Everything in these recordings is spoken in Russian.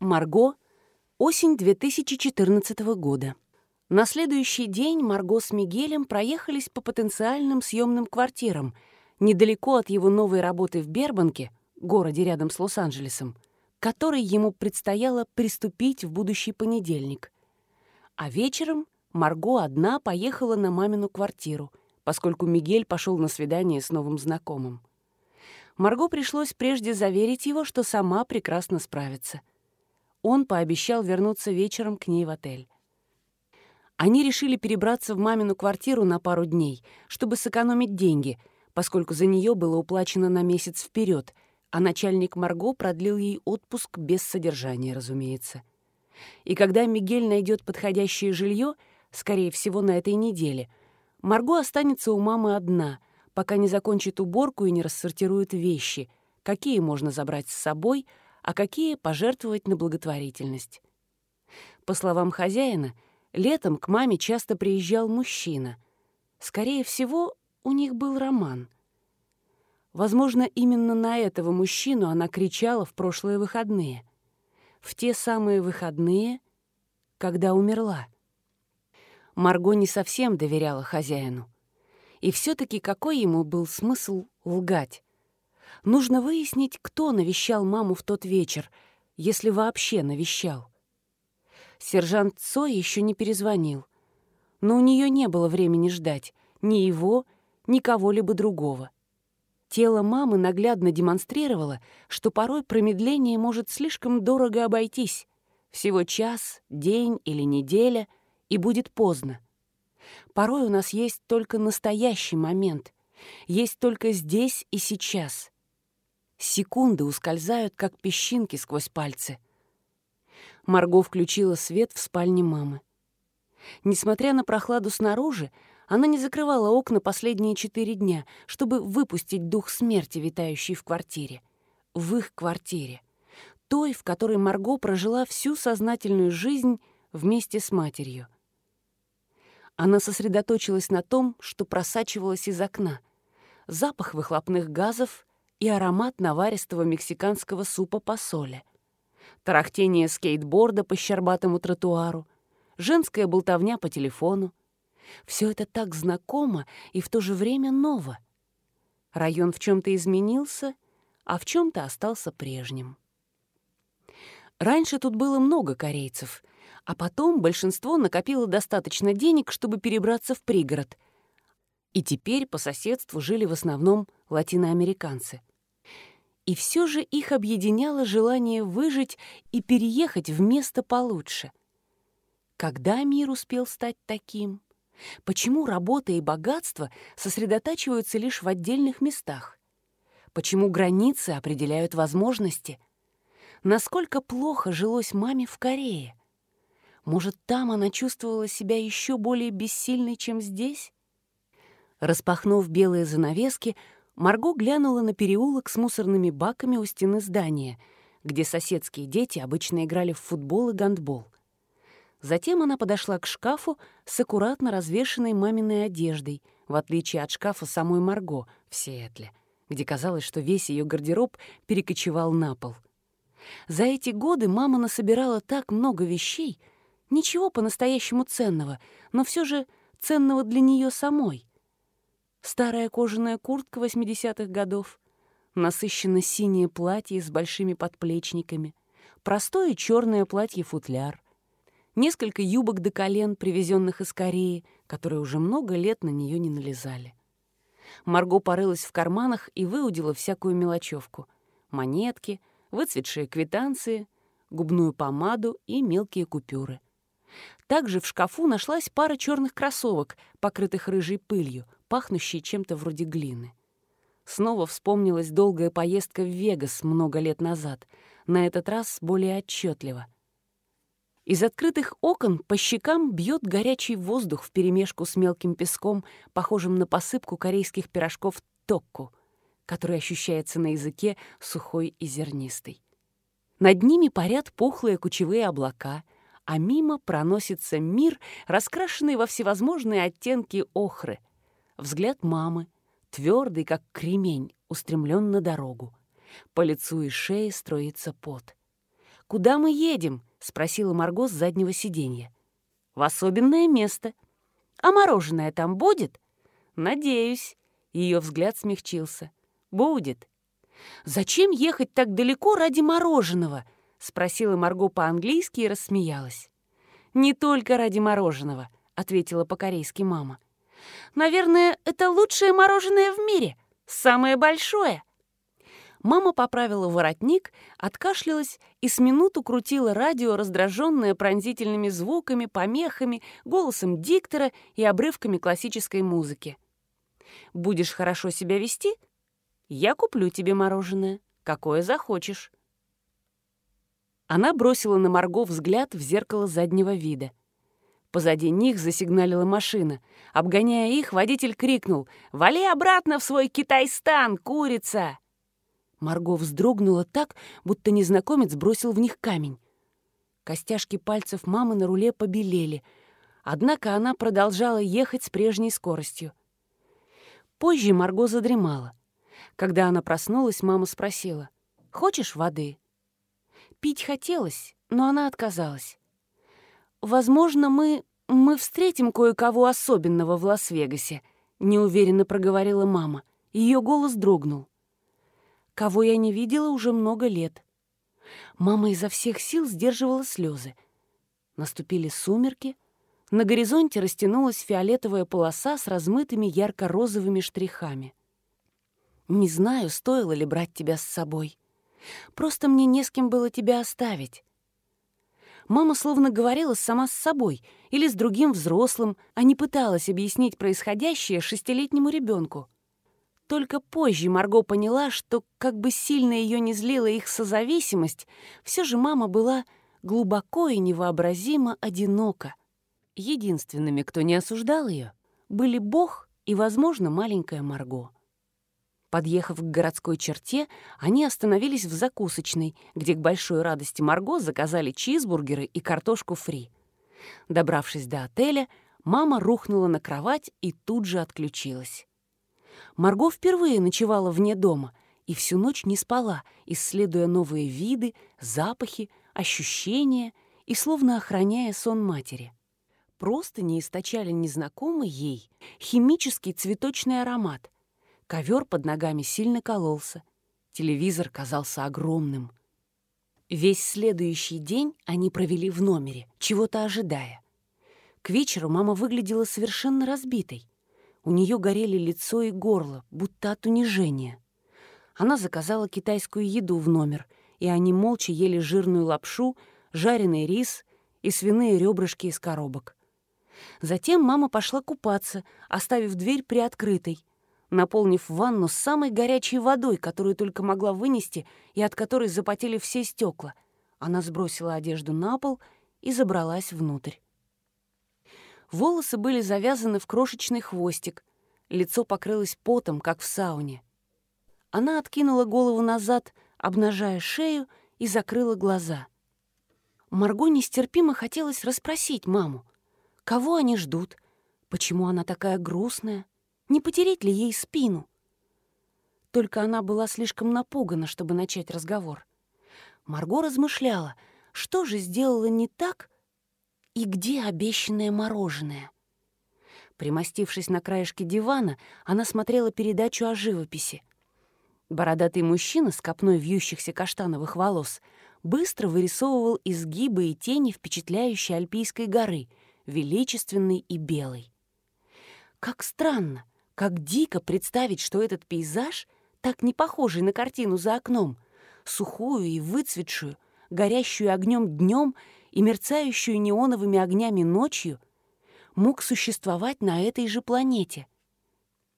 Марго. Осень 2014 года. На следующий день Марго с Мигелем проехались по потенциальным съемным квартирам, недалеко от его новой работы в Бербанке, городе рядом с Лос-Анджелесом, которой ему предстояло приступить в будущий понедельник. А вечером Марго одна поехала на мамину квартиру, поскольку Мигель пошел на свидание с новым знакомым. Марго пришлось прежде заверить его, что сама прекрасно справится — он пообещал вернуться вечером к ней в отель. Они решили перебраться в мамину квартиру на пару дней, чтобы сэкономить деньги, поскольку за нее было уплачено на месяц вперед, а начальник Марго продлил ей отпуск без содержания, разумеется. И когда Мигель найдет подходящее жилье, скорее всего, на этой неделе, Марго останется у мамы одна, пока не закончит уборку и не рассортирует вещи, какие можно забрать с собой — а какие пожертвовать на благотворительность. По словам хозяина, летом к маме часто приезжал мужчина. Скорее всего, у них был роман. Возможно, именно на этого мужчину она кричала в прошлые выходные. В те самые выходные, когда умерла. Марго не совсем доверяла хозяину. И все таки какой ему был смысл лгать? Нужно выяснить, кто навещал маму в тот вечер, если вообще навещал. Сержант Цой еще не перезвонил, но у нее не было времени ждать ни его, ни кого-либо другого. Тело мамы наглядно демонстрировало, что порой промедление может слишком дорого обойтись. Всего час, день или неделя, и будет поздно. Порой у нас есть только настоящий момент, есть только здесь и сейчас. Секунды ускользают, как песчинки сквозь пальцы. Марго включила свет в спальне мамы. Несмотря на прохладу снаружи, она не закрывала окна последние четыре дня, чтобы выпустить дух смерти, витающий в квартире. В их квартире. Той, в которой Марго прожила всю сознательную жизнь вместе с матерью. Она сосредоточилась на том, что просачивалось из окна. Запах выхлопных газов и аромат наваристого мексиканского супа по соли. Тарахтение скейтборда по щербатому тротуару, женская болтовня по телефону. Все это так знакомо и в то же время ново. Район в чем-то изменился, а в чем-то остался прежним. Раньше тут было много корейцев, а потом большинство накопило достаточно денег, чтобы перебраться в пригород. И теперь по соседству жили в основном латиноамериканцы — и все же их объединяло желание выжить и переехать в место получше. Когда мир успел стать таким? Почему работа и богатство сосредотачиваются лишь в отдельных местах? Почему границы определяют возможности? Насколько плохо жилось маме в Корее? Может, там она чувствовала себя еще более бессильной, чем здесь? Распахнув белые занавески, Марго глянула на переулок с мусорными баками у стены здания, где соседские дети обычно играли в футбол и гандбол. Затем она подошла к шкафу с аккуратно развешенной маминой одеждой, в отличие от шкафа самой Марго в Сиэтле, где казалось, что весь ее гардероб перекочевал на пол. За эти годы мама насобирала так много вещей, ничего по-настоящему ценного, но все же ценного для нее самой. Старая кожаная куртка 80-х годов, насыщенно синее платье с большими подплечниками, простое черное платье-футляр, несколько юбок до колен, привезенных из Кореи, которые уже много лет на нее не налезали. Марго порылась в карманах и выудила всякую мелочевку: монетки, выцветшие квитанции, губную помаду и мелкие купюры. Также в шкафу нашлась пара черных кроссовок, покрытых рыжей пылью, пахнущей чем-то вроде глины. Снова вспомнилась долгая поездка в Вегас много лет назад, на этот раз более отчетливо. Из открытых окон по щекам бьет горячий воздух вперемешку с мелким песком, похожим на посыпку корейских пирожков токку, который ощущается на языке сухой и зернистый. Над ними парят пухлые кучевые облака, а мимо проносится мир, раскрашенный во всевозможные оттенки охры — Взгляд мамы, твердый, как кремень, устремлен на дорогу. По лицу и шее строится пот. «Куда мы едем?» — спросила Марго с заднего сиденья. «В особенное место. А мороженое там будет?» «Надеюсь». Ее взгляд смягчился. «Будет». «Зачем ехать так далеко ради мороженого?» — спросила Марго по-английски и рассмеялась. «Не только ради мороженого», — ответила по-корейски мама. «Наверное, это лучшее мороженое в мире, самое большое». Мама поправила воротник, откашлялась и с минуту крутила радио, раздраженное пронзительными звуками, помехами, голосом диктора и обрывками классической музыки. «Будешь хорошо себя вести? Я куплю тебе мороженое, какое захочешь». Она бросила на Марго взгляд в зеркало заднего вида. Позади них засигналила машина. Обгоняя их, водитель крикнул «Вали обратно в свой Китайстан, курица!» Марго вздрогнула так, будто незнакомец бросил в них камень. Костяшки пальцев мамы на руле побелели, однако она продолжала ехать с прежней скоростью. Позже Марго задремала. Когда она проснулась, мама спросила, «Хочешь воды?» Пить хотелось, но она отказалась. «Возможно, мы... мы встретим кое-кого особенного в Лас-Вегасе», — неуверенно проговорила мама. Ее голос дрогнул кого я не видела уже много лет. Мама изо всех сил сдерживала слезы. Наступили сумерки, на горизонте растянулась фиолетовая полоса с размытыми ярко-розовыми штрихами. «Не знаю, стоило ли брать тебя с собой. Просто мне не с кем было тебя оставить». Мама словно говорила сама с собой или с другим взрослым, а не пыталась объяснить происходящее шестилетнему ребенку. Только позже Марго поняла, что, как бы сильно ее не злила их созависимость, все же мама была глубоко и невообразимо одинока. Единственными, кто не осуждал ее, были Бог и, возможно, маленькая Марго. Подъехав к городской черте, они остановились в закусочной, где к большой радости Марго заказали чизбургеры и картошку фри. Добравшись до отеля, мама рухнула на кровать и тут же отключилась. Марго впервые ночевала вне дома и всю ночь не спала, исследуя новые виды, запахи, ощущения и словно охраняя сон матери. Просто не источали незнакомый ей химический цветочный аромат. Ковер под ногами сильно кололся. Телевизор казался огромным. Весь следующий день они провели в номере, чего-то ожидая. К вечеру мама выглядела совершенно разбитой. У нее горели лицо и горло, будто от унижения. Она заказала китайскую еду в номер, и они молча ели жирную лапшу, жареный рис и свиные ребрышки из коробок. Затем мама пошла купаться, оставив дверь приоткрытой, наполнив ванну самой горячей водой, которую только могла вынести и от которой запотели все стекла. Она сбросила одежду на пол и забралась внутрь. Волосы были завязаны в крошечный хвостик, лицо покрылось потом, как в сауне. Она откинула голову назад, обнажая шею, и закрыла глаза. Марго нестерпимо хотелось расспросить маму. Кого они ждут? Почему она такая грустная? Не потереть ли ей спину? Только она была слишком напугана, чтобы начать разговор. Марго размышляла, что же сделала не так, и где обещанное мороженое? Примостившись на краешке дивана, она смотрела передачу о живописи. Бородатый мужчина с копной вьющихся каштановых волос быстро вырисовывал изгибы и тени впечатляющей альпийской горы, величественной и белой. Как странно, как дико представить, что этот пейзаж, так не похожий на картину за окном, сухую и выцветшую, горящую огнем днем и мерцающую неоновыми огнями ночью, мог существовать на этой же планете.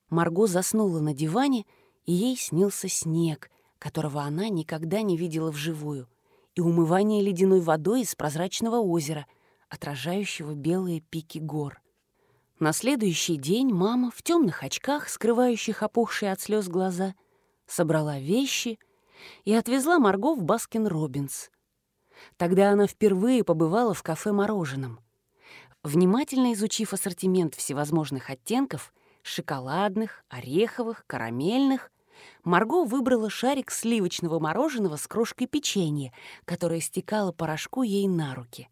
Марго заснула на диване, и ей снился снег, которого она никогда не видела вживую, и умывание ледяной водой из прозрачного озера, отражающего белые пики гор. На следующий день мама в темных очках, скрывающих опухшие от слез глаза, собрала вещи и отвезла Марго в Баскин-Робинс — Тогда она впервые побывала в кафе «Мороженом». Внимательно изучив ассортимент всевозможных оттенков — шоколадных, ореховых, карамельных Марго выбрала шарик сливочного мороженого с крошкой печенья, которое стекало по рожку ей на руки.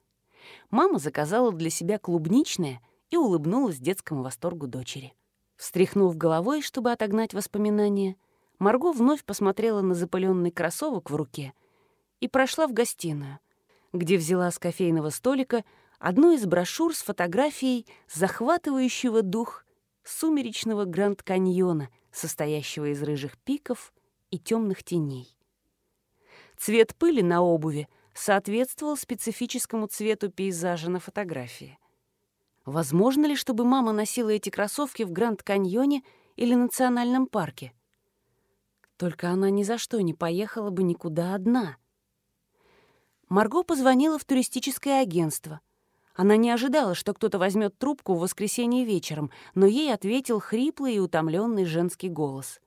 Мама заказала для себя клубничное и улыбнулась детскому восторгу дочери. Встряхнув головой, чтобы отогнать воспоминания, Марго вновь посмотрела на запыленный кроссовок в руке и прошла в гостиную, где взяла с кофейного столика одну из брошюр с фотографией захватывающего дух сумеречного Гранд-каньона, состоящего из рыжих пиков и темных теней. Цвет пыли на обуви соответствовал специфическому цвету пейзажа на фотографии. Возможно ли, чтобы мама носила эти кроссовки в Гранд-каньоне или национальном парке? Только она ни за что не поехала бы никуда одна. Марго позвонила в туристическое агентство — она не ожидала, что кто-то возьмет трубку в воскресенье вечером, но ей ответил хриплый и утомленный женский голос.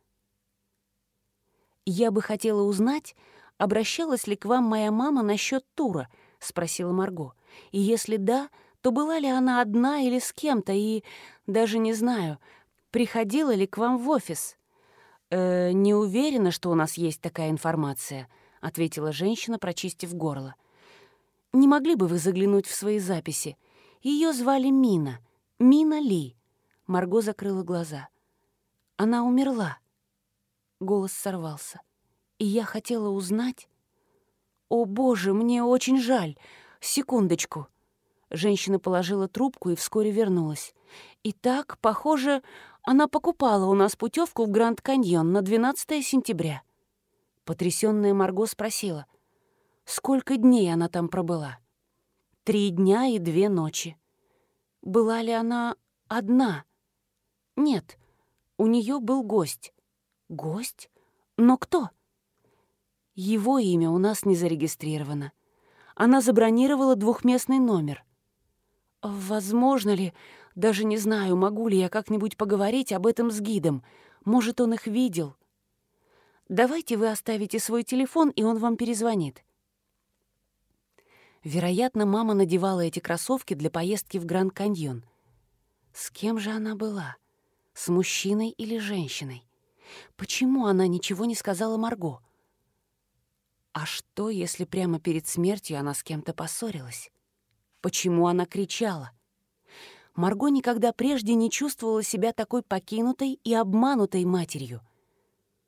«Я бы хотела узнать, обращалась ли к вам моя мама насчет тура?» — спросила Марго. «И если да, то была ли она одна или с кем-то, и, даже не знаю, приходила ли к вам в офис?» «Э, «Не уверена, что у нас есть такая информация», — ответила женщина, прочистив горло. Не могли бы вы заглянуть в свои записи? Ее звали Мина. Мина Ли. Марго закрыла глаза. Она умерла. Голос сорвался. И я хотела узнать... «О, боже, мне очень жаль. Секундочку». Женщина положила трубку и вскоре вернулась. «Итак, похоже, она покупала у нас путевку в Гранд Каньон на 12 сентября». Потрясённая Марго спросила. Сколько дней она там пробыла? Три дня и две ночи. Была ли она одна? Нет, у нее был гость. Гость? Но кто? Его имя у нас не зарегистрировано. Она забронировала двухместный номер. Возможно ли, даже не знаю, могу ли я как-нибудь поговорить об этом с гидом. Может, он их видел. Давайте вы оставите свой телефон, и он вам перезвонит. Вероятно, мама надевала эти кроссовки для поездки в Гранд-Каньон. С кем же она была? С мужчиной или женщиной? Почему она ничего не сказала Марго? А что, если прямо перед смертью она с кем-то поссорилась? Почему она кричала? Марго никогда прежде не чувствовала себя такой покинутой и обманутой матерью.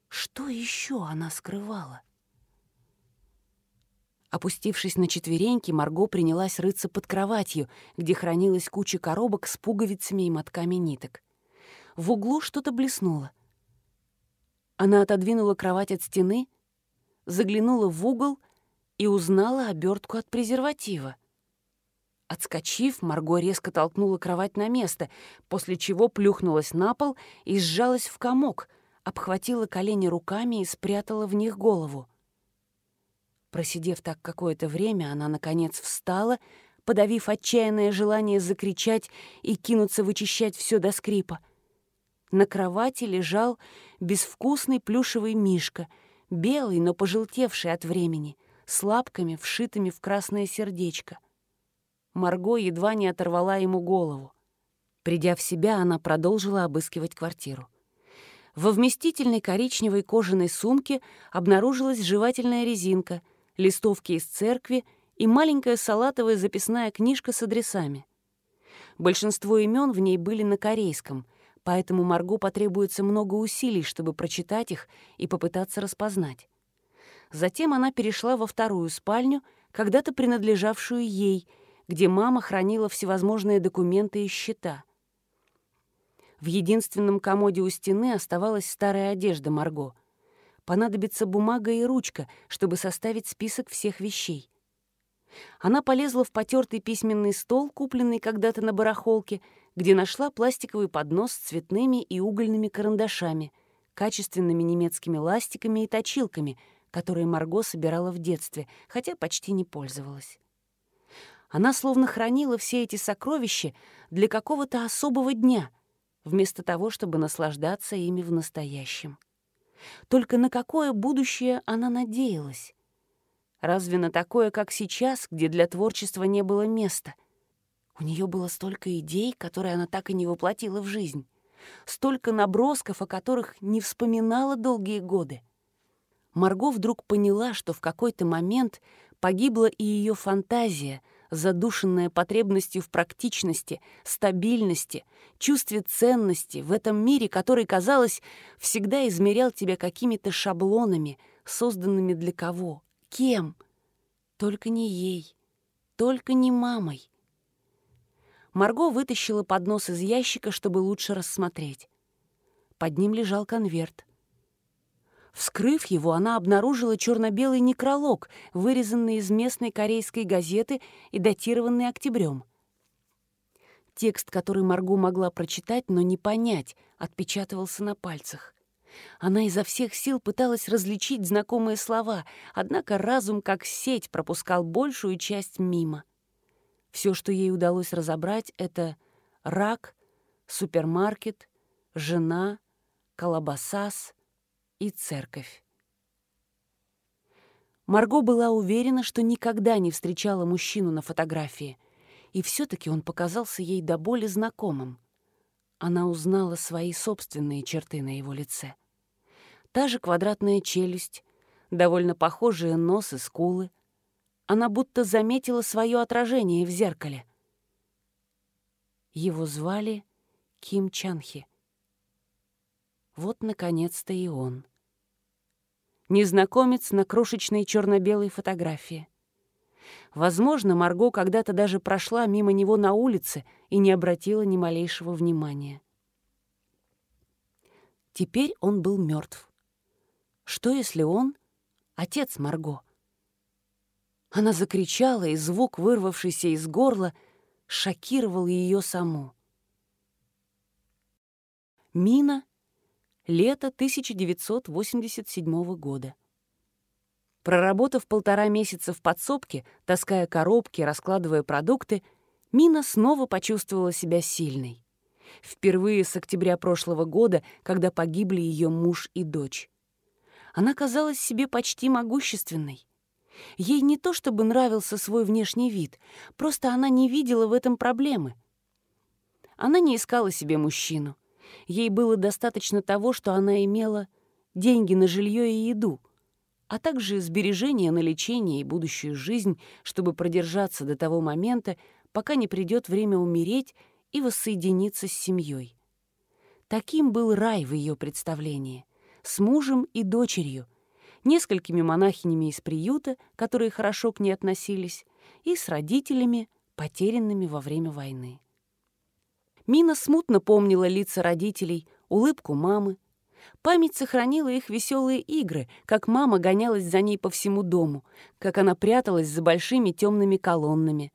Что еще она скрывала? Опустившись на четвереньки, Марго принялась рыться под кроватью, где хранилась куча коробок с пуговицами и мотками ниток. В углу что-то блеснуло. Она отодвинула кровать от стены, заглянула в угол и узнала обертку от презерватива. Отскочив, Марго резко толкнула кровать на место, после чего плюхнулась на пол и сжалась в комок, обхватила колени руками и спрятала в них голову. Просидев так какое-то время, она, наконец, встала, подавив отчаянное желание закричать и кинуться вычищать все до скрипа. На кровати лежал безвкусный плюшевый мишка, белый, но пожелтевший от времени, с лапками, вшитыми в красное сердечко. Марго едва не оторвала ему голову. Придя в себя, она продолжила обыскивать квартиру. Во вместительной коричневой кожаной сумке обнаружилась жевательная резинка — листовки из церкви и маленькая салатовая записная книжка с адресами. Большинство имен в ней были на корейском, поэтому Марго потребуется много усилий, чтобы прочитать их и попытаться распознать. Затем она перешла во вторую спальню, когда-то принадлежавшую ей, где мама хранила всевозможные документы и счета. В единственном комоде у стены оставалась старая одежда Марго — понадобится бумага и ручка, чтобы составить список всех вещей. Она полезла в потертый письменный стол, купленный когда-то на барахолке, где нашла пластиковый поднос с цветными и угольными карандашами, качественными немецкими ластиками и точилками, которые Марго собирала в детстве, хотя почти не пользовалась. Она словно хранила все эти сокровища для какого-то особого дня, вместо того, чтобы наслаждаться ими в настоящем. Только на какое будущее она надеялась? Разве на такое, как сейчас, где для творчества не было места? У нее было столько идей, которые она так и не воплотила в жизнь. столько набросков, о которых не вспоминала долгие годы. Марго вдруг поняла, что в какой-то момент погибла и ее фантазия, задушенная потребностью в практичности, стабильности, чувстве ценности в этом мире, который, казалось, всегда измерял тебя какими-то шаблонами, созданными для кого, кем. Только не ей, только не мамой. Марго вытащила поднос из ящика, чтобы лучше рассмотреть. Под ним лежал конверт. Вскрыв его, она обнаружила черно-белый некролог, вырезанный из местной корейской газеты и датированный октябрем. Текст, который Марго могла прочитать, но не понять, отпечатывался на пальцах. Она изо всех сил пыталась различить знакомые слова, однако разум, как сеть, пропускал большую часть мимо. Все, что ей удалось разобрать, это рак, супермаркет, жена, колобасас и церковь. Марго была уверена, что никогда не встречала мужчину на фотографии, и все-таки он показался ей до боли знакомым. Она узнала свои собственные черты на его лице. Та же квадратная челюсть, довольно похожие нос и скулы, она будто заметила свое отражение в зеркале. Его звали Ким Чанхи. Вот, наконец-то, и он. Незнакомец на крошечной черно-белой фотографии. Возможно, Марго когда-то даже прошла мимо него на улице и не обратила ни малейшего внимания. Теперь он был мертв. Что, если он — отец Марго? Она закричала, и звук, вырвавшийся из горла, шокировал ее саму. Мина. Лето 1987 года. Проработав полтора месяца в подсобке, таская коробки, раскладывая продукты, Мина снова почувствовала себя сильной. Впервые с октября прошлого года, когда погибли ее муж и дочь. Она казалась себе почти могущественной. Ей не то чтобы нравился свой внешний вид, просто она не видела в этом проблемы. Она не искала себе мужчину. Ей было достаточно того, что она имела деньги на жилье и еду, а также сбережения на лечение и будущую жизнь, чтобы продержаться до того момента, пока не придет время умереть и воссоединиться с семьей. Таким был рай в ее представлении, с мужем и дочерью — несколькими монахинями из приюта, которые хорошо к ней относились, и с родителями, потерянными во время войны. Мина смутно помнила лица родителей, улыбку мамы. Память сохранила их веселые игры, как мама гонялась за ней по всему дому, как она пряталась за большими темными колоннами,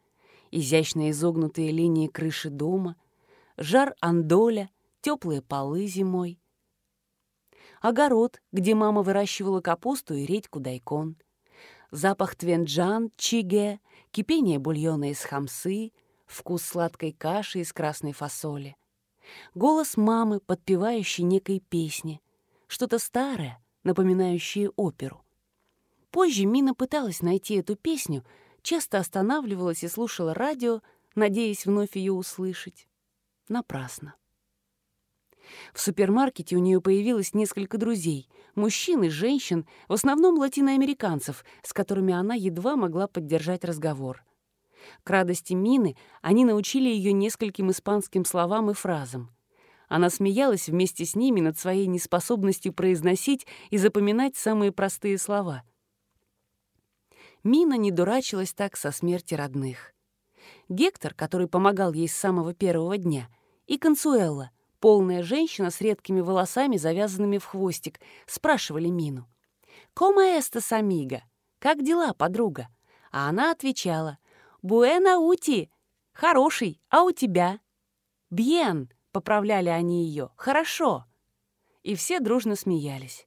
изящно изогнутые линии крыши дома, жар андоля, теплые полы зимой. Огород, где мама выращивала капусту и редьку дайкон, запах твенджан, чиге, кипение бульона из хамсы, вкус сладкой каши из красной фасоли, голос мамы, подпевающей некой песни, что-то старое, напоминающее оперу. Позже Мина пыталась найти эту песню, часто останавливалась и слушала радио, надеясь вновь ее услышать. Напрасно. В супермаркете у нее появилось несколько друзей — мужчин и женщин, в основном латиноамериканцев, с которыми она едва могла поддержать разговор. К радости Мины они научили ее нескольким испанским словам и фразам. Она смеялась вместе с ними над своей неспособностью произносить и запоминать самые простые слова. Мина не дурачилась так со смерти родных. Гектор, который помогал ей с самого первого дня, и Консуэлла — полная женщина с редкими волосами, завязанными в хвостик, спрашивали Мину. «Кома эстас, амиго? Как дела, подруга?» А она отвечала. «Буэна ути! Хороший, а у тебя?» «Бьен!» — поправляли они ее. «Хорошо!» И все дружно смеялись.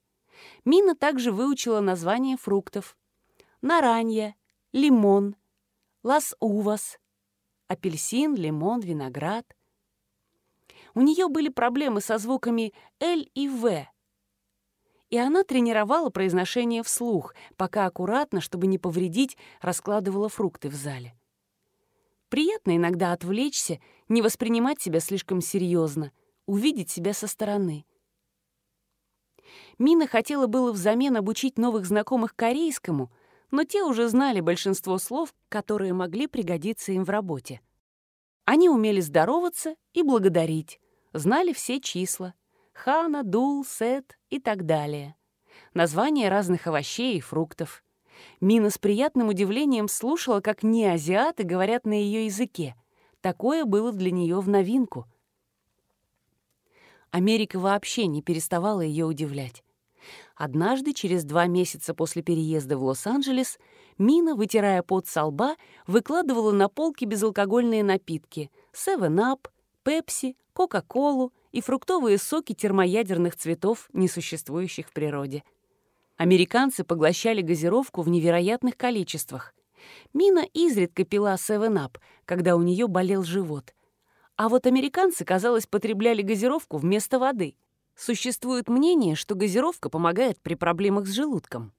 Мина также выучила названия фруктов. Наранья, лимон, лас-увас, апельсин, лимон, виноград — у нее были проблемы со звуками «Л» и «В». И она тренировала произношение вслух, пока аккуратно, чтобы не повредить, раскладывала фрукты в зале. Приятно иногда отвлечься, не воспринимать себя слишком серьезно, увидеть себя со стороны. Мина хотела было взамен обучить новых знакомых корейскому, но те уже знали большинство слов, которые могли пригодиться им в работе. Они умели здороваться и благодарить, знали все числа — хана, дул, сет и так далее. Названия разных овощей и фруктов. Мина с приятным удивлением слушала, как неазиаты говорят на ее языке. Такое было для нее в новинку. Америка вообще не переставала ее удивлять. Однажды, через два месяца после переезда в Лос-Анджелес, Мина, вытирая пот со лба, выкладывала на полки безалкогольные напитки — 7-Up, Пепси, Кока-Колу и фруктовые соки термоядерных цветов, несуществующих в природе. Американцы поглощали газировку в невероятных количествах. Мина изредка пила 7-Up, когда у нее болел живот. А вот американцы, казалось, потребляли газировку вместо воды. Существует мнение, что газировка помогает при проблемах с желудком.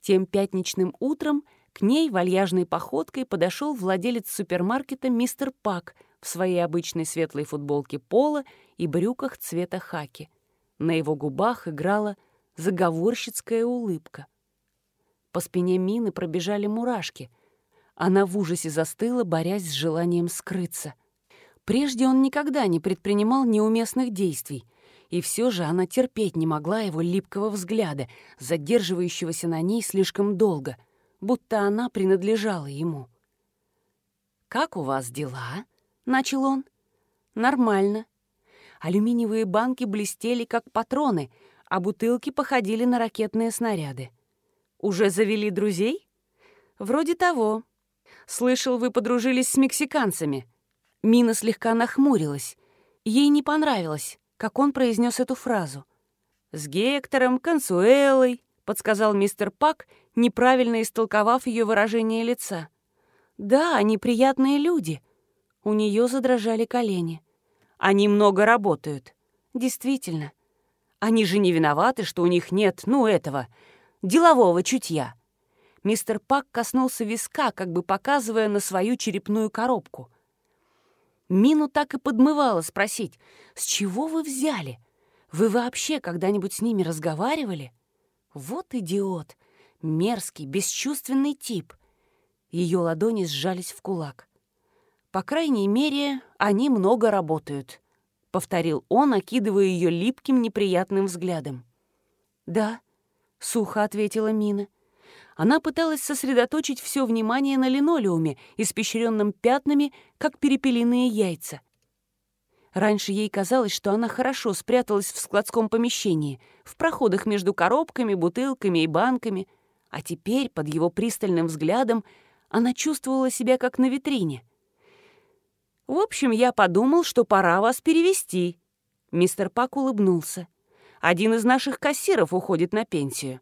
Тем пятничным утром к ней вальяжной походкой подошел владелец супермаркета мистер Пак в своей обычной светлой футболке пола и брюках цвета хаки. На его губах играла заговорщицкая улыбка. По спине Мины пробежали мурашки. Она в ужасе застыла, борясь с желанием скрыться. Прежде он никогда не предпринимал неуместных действий, и все же она терпеть не могла его липкого взгляда, задерживающегося на ней слишком долго, будто она принадлежала ему. «Как у вас дела?» — начал он. «Нормально. Алюминиевые банки блестели, как патроны, а бутылки походили на ракетные снаряды. Уже завели друзей? Вроде того. Слышал, вы подружились с мексиканцами. Мина слегка нахмурилась. Ей не понравилось, как он произнес эту фразу. «С Гектором, Консуэлой», — подсказал мистер Пак, неправильно истолковав ее выражение лица. «Да, они приятные люди». У нее задрожали колени. «Они много работают». «Действительно. Они же не виноваты, что у них нет, ну, этого, делового чутья. Мистер Пак коснулся виска, как бы показывая на свою черепную коробку. Мину так и подмывало спросить, «С чего вы взяли? Вы вообще когда-нибудь с ними разговаривали?» Вот идиот, мерзкий, бесчувственный тип. Ее ладони сжались в кулак. По крайней мере, они много работают повторил он, окидывая ее липким неприятным взглядом. «Да», — сухо ответила Мина. Она пыталась сосредоточить все внимание на линолеуме, испещренном пятнами, как перепелиные яйца. Раньше ей казалось, что она хорошо спряталась в складском помещении, в проходах между коробками, бутылками и банками, а теперь, под его пристальным взглядом, она чувствовала себя как на витрине — в общем, я подумал, что пора вас перевести. Мистер Пак улыбнулся. Один из наших кассиров уходит на пенсию.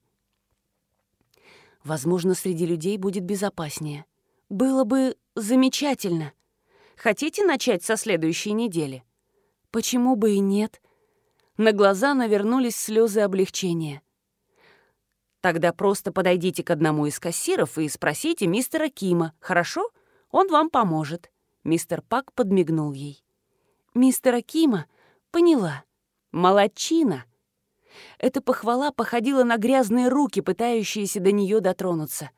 Возможно, среди людей будет безопаснее. Было бы замечательно. Хотите начать со следующей недели? Почему бы и нет? На глаза навернулись слезы облегчения. Тогда просто подойдите к одному из кассиров и спросите мистера Кима, хорошо? Он вам поможет. Мистер Пак подмигнул ей. «Мистера Кима? Поняла. Молодчина!» Эта похвала походила на грязные руки, пытающиеся до нее дотронуться.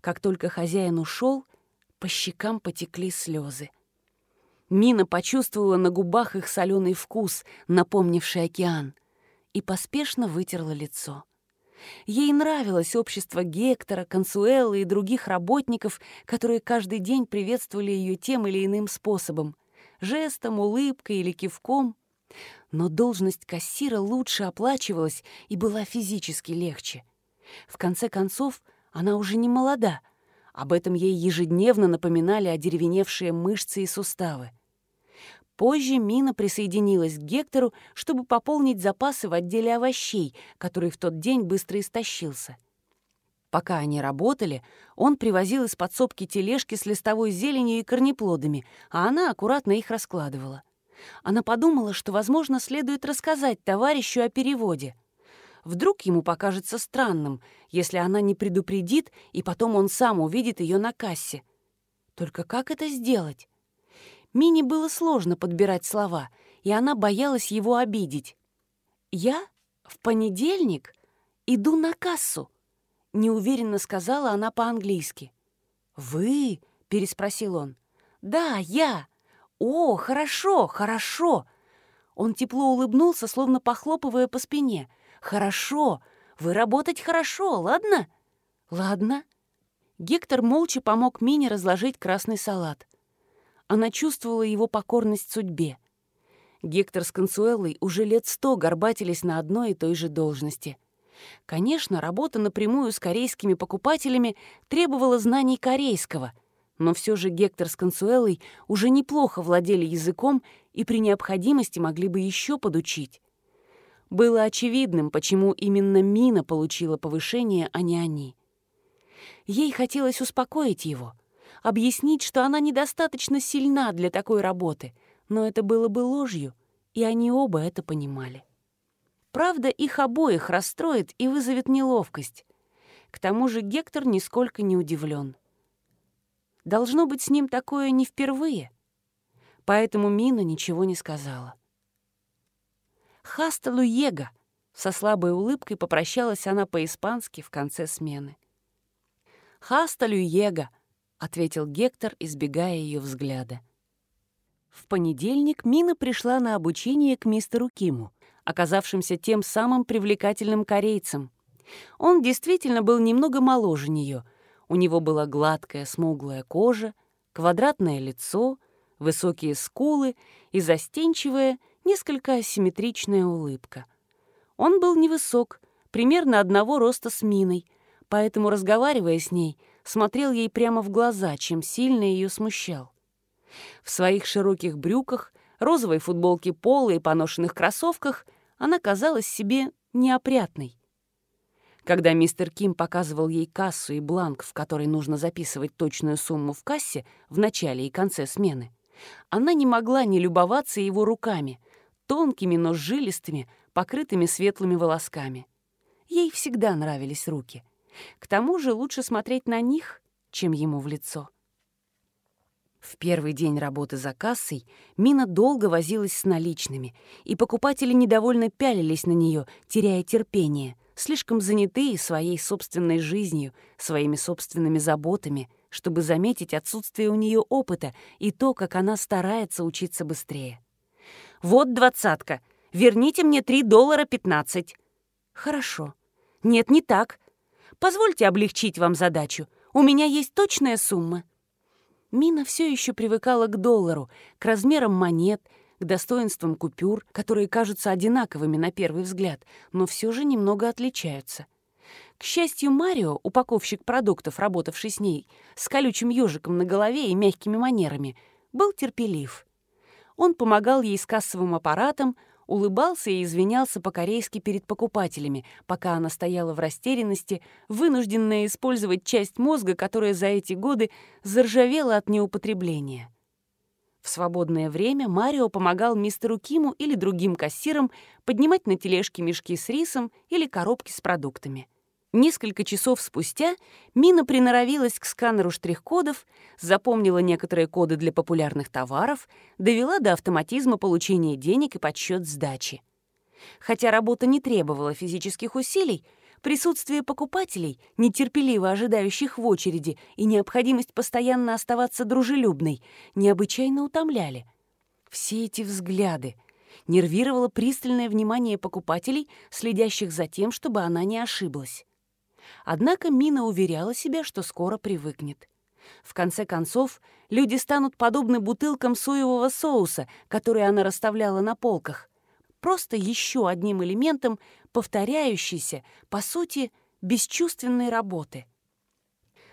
Как только хозяин ушел, по щекам потекли слезы. Мина почувствовала на губах их соленый вкус, напомнивший океан, и поспешно вытерла лицо. Ей нравилось общество Гектора, Консуэлы и других работников, которые каждый день приветствовали ее тем или иным способом — жестом, улыбкой или кивком. Но должность кассира лучше оплачивалась и была физически легче. В конце концов, она уже не молода. Об этом ей ежедневно напоминали одеревеневшие мышцы и суставы. Позже Мина присоединилась к Гектору, чтобы пополнить запасы в отделе овощей, который в тот день быстро истощился. Пока они работали, он привозил из подсобки тележки с листовой зеленью и корнеплодами, а она аккуратно их раскладывала. Она подумала, что, возможно, следует рассказать товарищу о переводе. Вдруг ему покажется странным, если она не предупредит, и потом он сам увидит ее на кассе. Только как это сделать? Мине было сложно подбирать слова, и она боялась его обидеть. «Я в понедельник иду на кассу», — неуверенно сказала она по-английски. «Вы?» — переспросил он. «Да, я. О, хорошо, хорошо!» Он тепло улыбнулся, словно похлопывая по спине. «Хорошо! Вы работать хорошо, ладно?» «Ладно». Гектор молча помог Мине разложить красный салат. Она чувствовала его покорность судьбе. Гектор с Консуэлой уже лет сто горбатились на одной и той же должности. Конечно, работа напрямую с корейскими покупателями требовала знаний корейского, но все же Гектор с Консуэлой уже неплохо владели языком и при необходимости могли бы еще подучить. Было очевидным, почему именно Мина получила повышение, а не они. Ей хотелось успокоить его, объяснить, что она недостаточно сильна для такой работы, но это было бы ложью, и они оба это понимали. Правда, их обоих расстроит и вызовет неловкость. К тому же Гектор нисколько не удивлен. Должно быть, с ним такое не впервые. Поэтому Мина ничего не сказала. «Хаста Луега!» — со слабой улыбкой попрощалась она по-испански в конце смены. «Хаста Люега!» — ответил Гектор, избегая ее взгляда. В понедельник Мина пришла на обучение к мистеру Киму, оказавшимся тем самым привлекательным корейцем. Он действительно был немного моложе нее. У него была гладкая, смуглая кожа, квадратное лицо, высокие скулы и застенчивая, несколько асимметричная улыбка. Он был невысок, примерно одного роста с Миной, поэтому, разговаривая с ней, смотрел ей прямо в глаза, чем сильно ее смущал. В своих широких брюках, розовой футболке пола и поношенных кроссовках она казалась себе неопрятной. Когда мистер Ким показывал ей кассу и бланк, в который нужно записывать точную сумму в кассе в начале и конце смены, она не могла не любоваться его руками, тонкими, но жилистыми, покрытыми светлыми волосками. Ей всегда нравились руки. К тому же лучше смотреть на них, чем ему в лицо. В первый день работы за кассой Мина долго возилась с наличными, и покупатели недовольно пялились на нее, теряя терпение, слишком занятые своей собственной жизнью, своими собственными заботами, чтобы заметить отсутствие у нее опыта и то, как она старается учиться быстрее. «Вот двадцатка. Верните мне три доллара пятнадцать». «Хорошо. Нет, не так. Позвольте облегчить вам задачу. У меня есть точная сумма». Мина все еще привыкала к доллару, к размерам монет, к достоинствам купюр, которые кажутся одинаковыми на первый взгляд, но все же немного отличаются. К счастью, Марио, упаковщик продуктов, работавший с ней, с колючим ежиком на голове и мягкими манерами, был терпелив. Он помогал ей с кассовым аппаратом, улыбался и извинялся по-корейски перед покупателями, пока она стояла в растерянности, вынужденная использовать часть мозга, которая за эти годы заржавела от неупотребления. В свободное время Марио помогал мистеру Киму или другим кассирам поднимать на тележке мешки с рисом или коробки с продуктами. Несколько часов спустя Мина приноровилась к сканеру штрих-кодов, запомнила некоторые коды для популярных товаров, довела до автоматизма получения денег и подсчет сдачи. Хотя работа не требовала физических усилий, присутствие покупателей, нетерпеливо ожидающих в очереди, и необходимость постоянно оставаться дружелюбной, необычайно утомляли. Все эти взгляды нервировало пристальное внимание покупателей, следящих за тем, чтобы она не ошиблась. Однако Мина уверяла себя, что скоро привыкнет. В конце концов, люди станут подобны бутылкам соевого соуса, которые она расставляла на полках. Просто еще одним элементом повторяющейся, по сути, бесчувственной работы.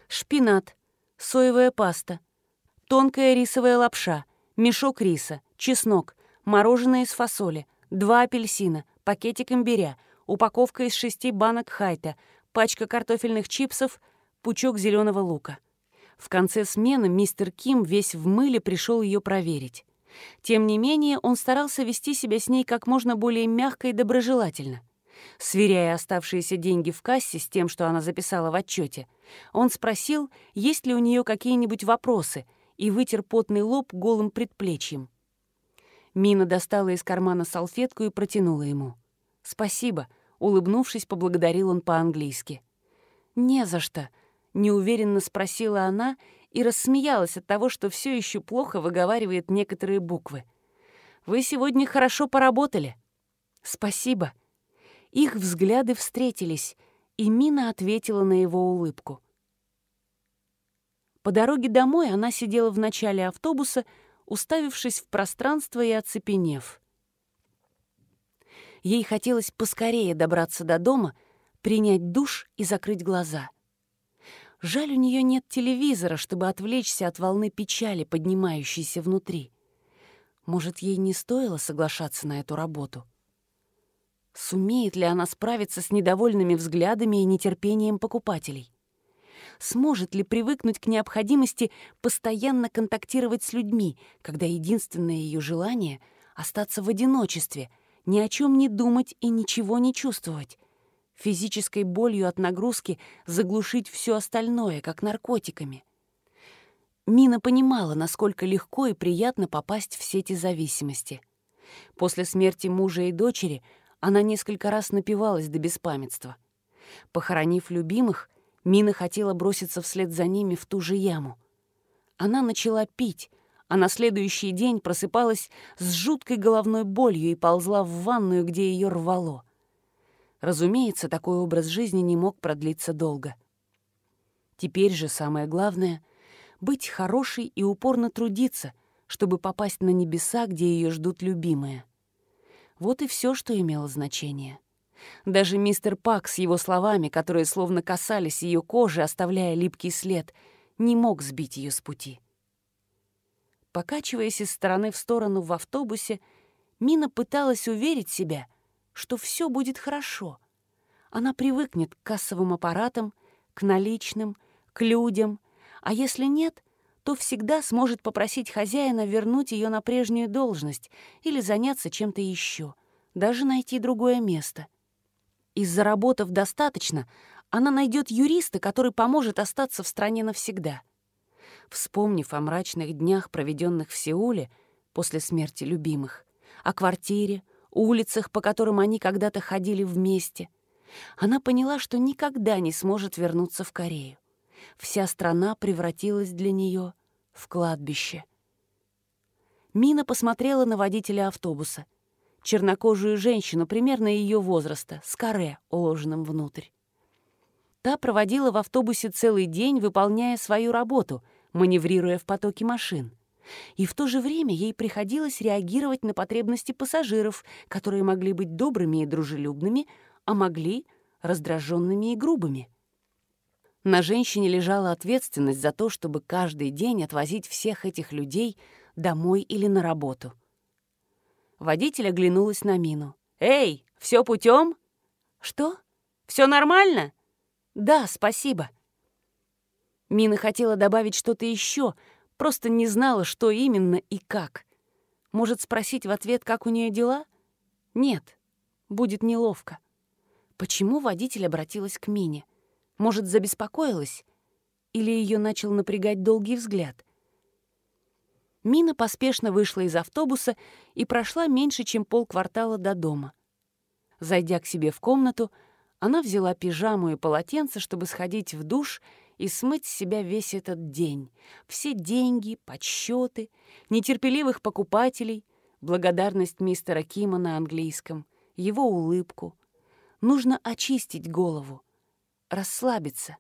Шпинат, соевая паста, тонкая рисовая лапша, мешок риса, чеснок, мороженое из фасоли, два апельсина, пакетик имбиря, упаковка из шести банок хайта — пачка картофельных чипсов, пучок зеленого лука. В конце смены мистер Ким весь в мыле пришел ее проверить. Тем не менее, он старался вести себя с ней как можно более мягко и доброжелательно. Сверяя оставшиеся деньги в кассе с тем, что она записала в отчете, он спросил, есть ли у нее какие-нибудь вопросы, и вытер потный лоб голым предплечьем. Мина достала из кармана салфетку и протянула ему. «Спасибо», — улыбнувшись, поблагодарил он по-английски. «Не за что», — неуверенно спросила она и рассмеялась от того, что все еще плохо выговаривает некоторые буквы. «Вы сегодня хорошо поработали». «Спасибо». Их взгляды встретились, и Мина ответила на его улыбку. По дороге домой она сидела в начале автобуса, уставившись в пространство и оцепенев. Ей хотелось поскорее добраться до дома, принять душ и закрыть глаза. Жаль, у нее нет телевизора, чтобы отвлечься от волны печали, поднимающейся внутри. Может, ей не стоило соглашаться на эту работу? Сумеет ли она справиться с недовольными взглядами и нетерпением покупателей? Сможет ли привыкнуть к необходимости постоянно контактировать с людьми, когда единственное ее желание — остаться в одиночестве, ни о чем не думать и ничего не чувствовать? Физической болью от нагрузки заглушить все остальное, как наркотиками. Мина понимала, насколько легко и приятно попасть в сети зависимости. После смерти мужа и дочери она несколько раз напивалась до беспамятства. Похоронив любимых, Мина хотела броситься вслед за ними в ту же яму. Она начала пить, а на следующий день просыпалась с жуткой головной болью и ползла в ванную, где ее рвало. Разумеется, такой образ жизни не мог продлиться долго. Теперь же самое главное — быть хорошей и упорно трудиться, чтобы попасть на небеса, где ее ждут любимые. Вот и все, что имело значение. Даже мистер Пак с его словами, которые словно касались ее кожи, оставляя липкий след, не мог сбить ее с пути. Покачиваясь из стороны в сторону в автобусе, Мина пыталась уверить себя, что все будет хорошо. Она привыкнет к кассовым аппаратам, к наличным, к людям, а если нет, то всегда сможет попросить хозяина вернуть ее на прежнюю должность или заняться чем-то еще, даже найти другое место — и заработав достаточно, она найдет юриста, который поможет остаться в стране навсегда. Вспомнив о мрачных днях, проведенных в Сеуле после смерти любимых, о квартире, улицах, по которым они когда-то ходили вместе, она поняла, что никогда не сможет вернуться в Корею. Вся страна превратилась для нее в кладбище. Мина посмотрела на водителя автобуса — чернокожую женщину примерно ее возраста, с каре, уложенным внутрь. Та проводила в автобусе целый день, выполняя свою работу, маневрируя в потоке машин. И в то же время ей приходилось реагировать на потребности пассажиров, которые могли быть добрыми и дружелюбными, а могли — раздраженными и грубыми. На женщине лежала ответственность за то, чтобы каждый день отвозить всех этих людей домой или на работу — Водитель оглянулась на Мину. «Эй, все путем? «Что? Все нормально?» «Да, спасибо». Мина хотела добавить что-то еще, просто не знала, что именно и как. Может, спросить в ответ, как у нее дела? Нет, будет неловко. Почему водитель обратилась к Мине? Может, забеспокоилась? Или ее начал напрягать долгий взгляд? Мина поспешно вышла из автобуса и прошла меньше, чем полквартала до дома. Зайдя к себе в комнату, она взяла пижаму и полотенце, чтобы сходить в душ и смыть с себя весь этот день. Все деньги, подсчеты, нетерпеливых покупателей, благодарность мистера Кима на английском, его улыбку. Нужно очистить голову, расслабиться.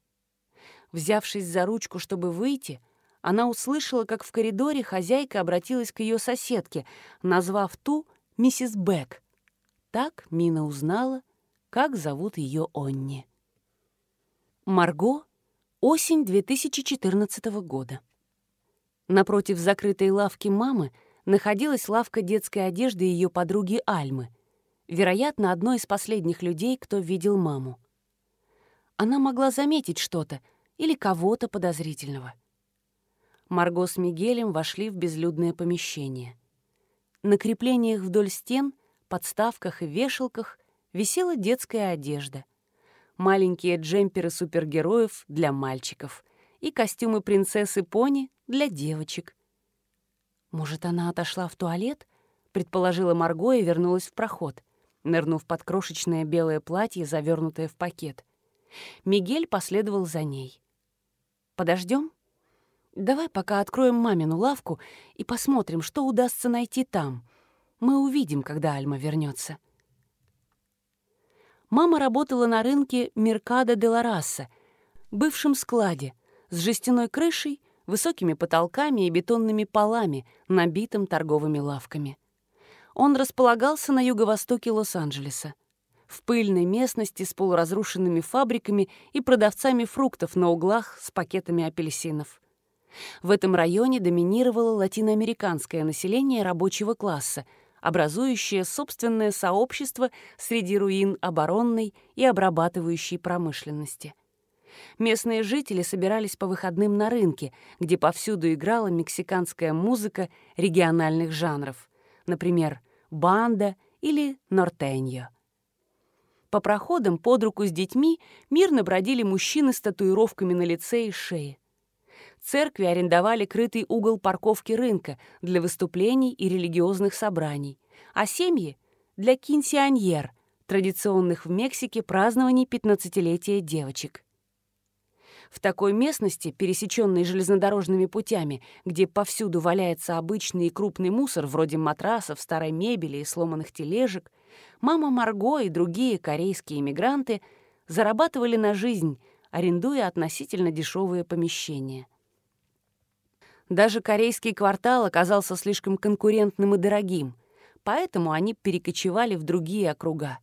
Взявшись за ручку, чтобы выйти, она услышала, как в коридоре хозяйка обратилась к ее соседке, назвав ту миссис Бек. Так Мина узнала, как зовут ее Онни. Марго. Осень 2014 года. Напротив закрытой лавки мамы находилась лавка детской одежды ее подруги Альмы, вероятно, одной из последних людей, кто видел маму. Она могла заметить что-то или кого-то подозрительного — Марго с Мигелем вошли в безлюдное помещение. На креплениях вдоль стен, подставках и вешалках висела детская одежда. Маленькие джемперы супергероев для мальчиков и костюмы принцессы Пони для девочек. «Может, она отошла в туалет?» — предположила Марго и вернулась в проход, нырнув под крошечное белое платье, завернутое в пакет. Мигель последовал за ней. Подождем? Давай пока откроем мамину лавку и посмотрим, что удастся найти там. Мы увидим, когда Альма вернется. Мама работала на рынке Меркадо де Лараса, бывшем складе, с жестяной крышей, высокими потолками и бетонными полами, набитым торговыми лавками. Он располагался на юго-востоке Лос-Анджелеса, в пыльной местности с полуразрушенными фабриками и продавцами фруктов на углах с пакетами апельсинов. В этом районе доминировало латиноамериканское население рабочего класса, образующее собственное сообщество среди руин оборонной и обрабатывающей промышленности – Местные жители собирались по выходным на рынке, где повсюду играла мексиканская музыка региональных жанров, например, банда или нортеньо. По проходам под руку с детьми мирно бродили мужчины с татуировками на лице и шее. Церкви арендовали крытый угол парковки рынка для выступлений и религиозных собраний, а семьи — для кинсианьер, традиционных в Мексике празднований 15-летия девочек. В такой местности, пересеченной железнодорожными путями, где повсюду валяется обычный и крупный мусор, вроде матрасов, старой мебели и сломанных тележек, мама Марго и другие корейские иммигранты зарабатывали на жизнь, арендуя относительно дешевые помещения. Даже корейский квартал оказался слишком конкурентным и дорогим, поэтому они перекочевали в другие округа.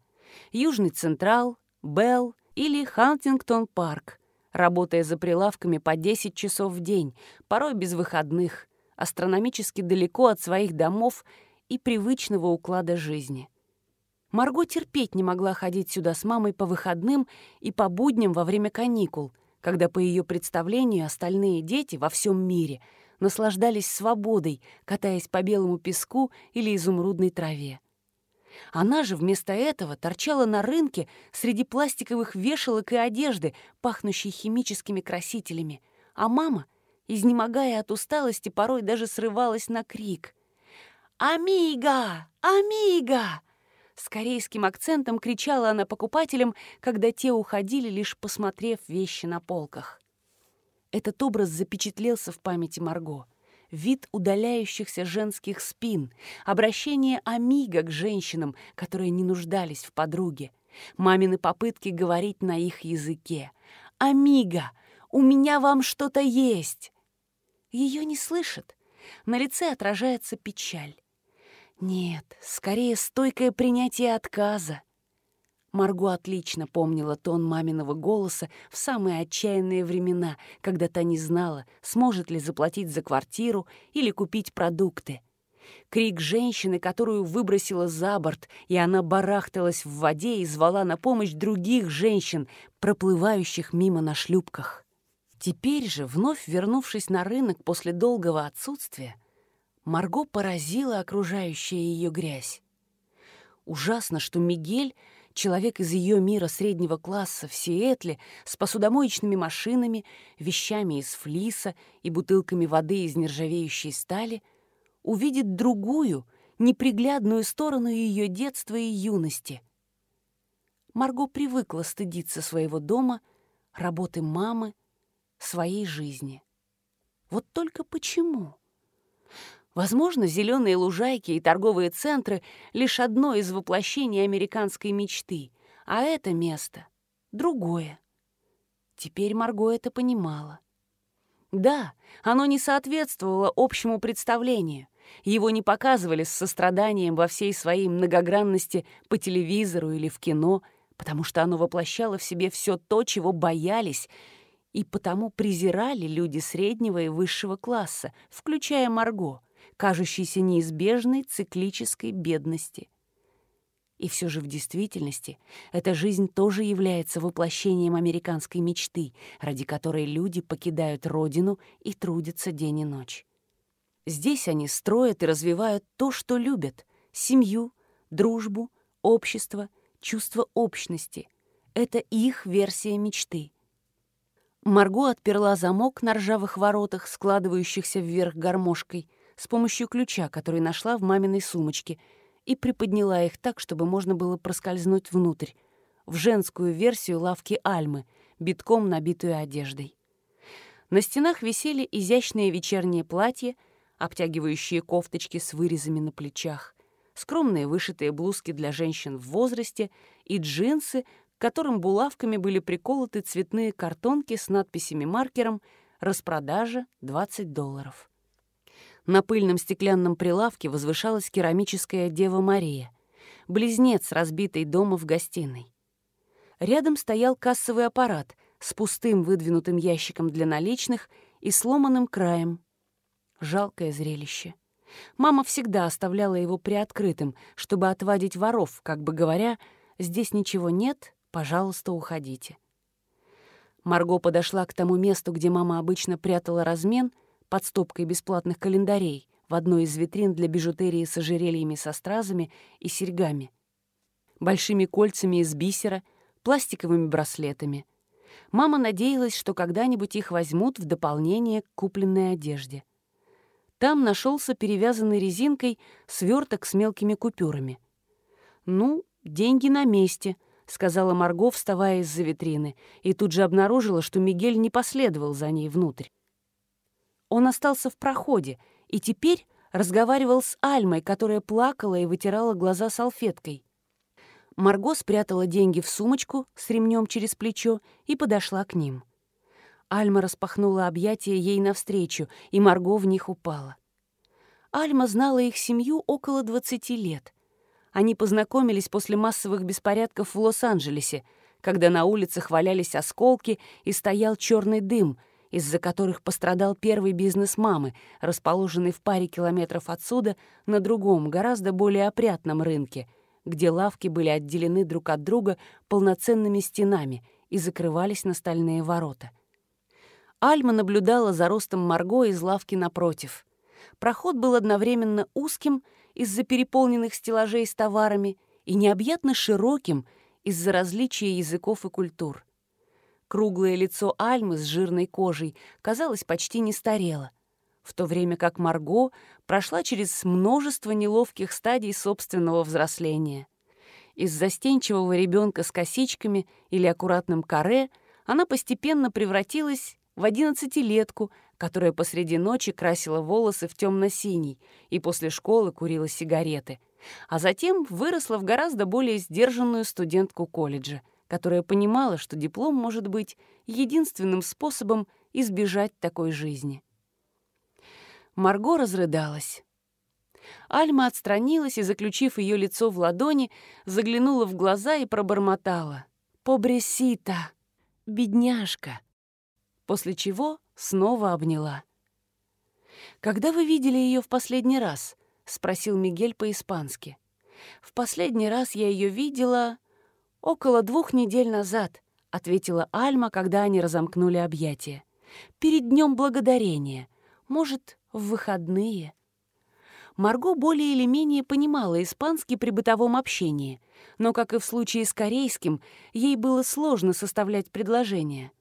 Южный Централ, Белл или Хантингтон-парк, работая за прилавками по 10 часов в день, порой без выходных, астрономически далеко от своих домов и привычного уклада жизни. Марго терпеть не могла ходить сюда с мамой по выходным и по будням во время каникул, когда, по ее представлению, остальные дети во всем мире наслаждались свободой, катаясь по белому песку или изумрудной траве. Она же вместо этого торчала на рынке среди пластиковых вешалок и одежды, пахнущей химическими красителями, а мама, изнемогая от усталости, порой даже срывалась на крик. «Амиго! Амиго!» С корейским акцентом кричала она покупателям, когда те уходили, лишь посмотрев вещи на полках. Этот образ запечатлелся в памяти Марго вид удаляющихся женских спин, обращение Амиго к женщинам, которые не нуждались в подруге, мамины попытки говорить на их языке. «Амиго, у меня вам что-то есть!» Ее не слышат. На лице отражается печаль. Нет, скорее стойкое принятие отказа. Марго отлично помнила тон маминого голоса в самые отчаянные времена, когда та не знала, сможет ли заплатить за квартиру или купить продукты. Крик женщины, которую выбросила за борт, и она барахталась в воде и звала на помощь других женщин, проплывающих мимо на шлюпках. Теперь же, вновь вернувшись на рынок после долгого отсутствия, Марго поразила окружающая ее грязь. Ужасно, что Мигель человек из ее мира среднего класса в Сиэтле с посудомоечными машинами, вещами из флиса и бутылками воды из нержавеющей стали, увидит другую, неприглядную сторону ее детства и юности. Марго привыкла стыдиться своего дома, работы мамы, своей жизни. Вот только почему? Возможно, зеленые лужайки и торговые центры — лишь одно из воплощений американской мечты, а это место — другое. Теперь Марго это понимала. Да, оно не соответствовало общему представлению. Его не показывали с состраданием во всей своей многогранности по телевизору или в кино, потому что оно воплощало в себе все то, чего боялись, и потому презирали люди среднего и высшего класса, включая Марго — кажущейся неизбежной циклической бедности. И все же в действительности эта жизнь тоже является воплощением американской мечты, ради которой люди покидают родину и трудятся день и ночь. Здесь они строят и развивают то, что любят — семью, дружбу, общество, чувство общности. Это их версия мечты. Марго отперла замок на ржавых воротах, складывающихся вверх гармошкой — с помощью ключа, который нашла в маминой сумочке, и приподняла их так, чтобы можно было проскользнуть внутрь, в женскую версию лавки Альмы, битком набитую одеждой. На стенах висели изящные вечерние платья, обтягивающие кофточки с вырезами на плечах, скромные вышитые блузки для женщин в возрасте и джинсы, к которым булавками были приколоты цветные картонки с надписями маркером «Распродажа 20 долларов». На пыльном стеклянном прилавке возвышалась керамическая Дева Мария, близнец, разбитый дома в гостиной. Рядом стоял кассовый аппарат с пустым выдвинутым ящиком для наличных и сломанным краем. Жалкое зрелище. Мама всегда оставляла его приоткрытым, чтобы отвадить воров, как бы говоря, «Здесь ничего нет, пожалуйста, уходите». Марго подошла к тому месту, где мама обычно прятала размен под стопкой бесплатных календарей в одной из витрин для бижутерии с ожерельями со стразами и серьгами, большими кольцами из бисера пластиковыми браслетами. Мама надеялась, что когда-нибудь их возьмут в дополнение к купленной одежде. Там нашелся перевязанный резинкой сверток с мелкими купюрами. «Ну, деньги на месте», — сказала Марго, вставая из-за витрины, и тут же обнаружила, что Мигель не последовал за ней внутрь. Он остался в проходе и теперь разговаривал с Альмой, которая плакала и вытирала глаза салфеткой. Марго спрятала деньги в сумочку с ремнем через плечо и подошла к ним. Альма распахнула объятия ей навстречу, и Марго в них упала. Альма знала их семью около 20 лет. Они познакомились после массовых беспорядков в Лос-Анджелесе, когда на улицах валялись осколки и стоял черный дым, из-за которых пострадал первый бизнес мамы, расположенный в паре километров отсюда на другом, гораздо более опрятном рынке — где лавки были отделены друг от друга полноценными стенами и закрывались на стальные ворота. Альма наблюдала за ростом Марго из лавки напротив. Проход был одновременно узким из-за переполненных стеллажей с товарами и необъятно широким из-за различия языков и культур. Круглое лицо Альмы с жирной кожей, казалось, почти не старело — в то время как Марго прошла через множество неловких стадий собственного взросления. Из застенчивого ребенка с косичками или аккуратным каре она постепенно превратилась в одиннадцатилетку, которая посреди ночи красила волосы в темно-синий и после школы курила сигареты, а затем выросла в гораздо более сдержанную студентку колледжа, которая понимала, что диплом может быть единственным способом избежать такой жизни. Марго разрыдалась. Альма отстранилась и, заключив ее лицо в ладони, заглянула в глаза и пробормотала. «Побресита! Бедняжка!» После чего снова обняла. «Когда вы видели ее в последний раз?» — спросил Мигель по-испански. «В последний раз я ее видела около двух недель назад», — ответила Альма, когда они разомкнули объятия. «Перед Днем Благодарения. Может, в выходные. Марго более или менее понимала испанский при бытовом общении, но, как и в случае с корейским, ей было сложно составлять предложения.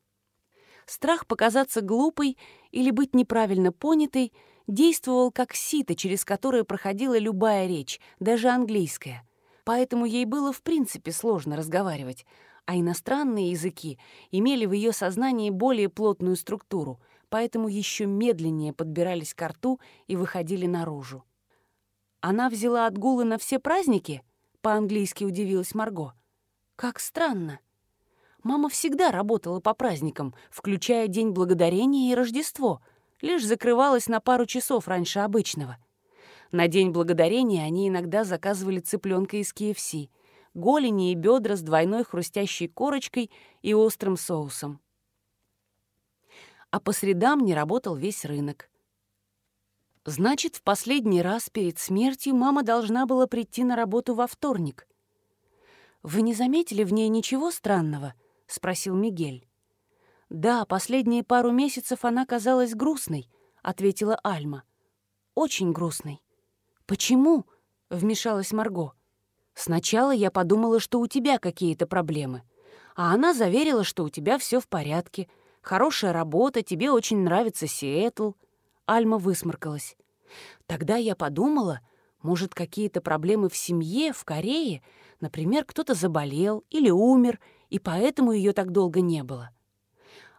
Страх показаться глупой или быть неправильно понятой действовал как сито, через которое проходила любая речь, даже английская. Поэтому ей было в принципе сложно разговаривать, а иностранные языки имели в ее сознании более плотную структуру — поэтому еще медленнее подбирались к рту и выходили наружу. «Она взяла отгулы на все праздники?» — по-английски удивилась Марго. «Как странно. Мама всегда работала по праздникам, включая День Благодарения и Рождество, лишь закрывалась на пару часов раньше обычного. На День Благодарения они иногда заказывали цыпленка из KFC, голени и бедра с двойной хрустящей корочкой и острым соусом а по средам не работал весь рынок. Значит, в последний раз перед смертью мама должна была прийти на работу во вторник. «Вы не заметили в ней ничего странного?» — спросил Мигель. «Да, последние пару месяцев она казалась грустной», — ответила Альма. «Очень грустной». «Почему?» — вмешалась Марго. «Сначала я подумала, что у тебя какие-то проблемы, а она заверила, что у тебя все в порядке, Хорошая работа, тебе очень нравится Сиэтл». Альма высморкалась. Тогда я подумала, может, какие-то проблемы в семье, в Корее, например, кто-то заболел или умер, и поэтому ее так долго не было.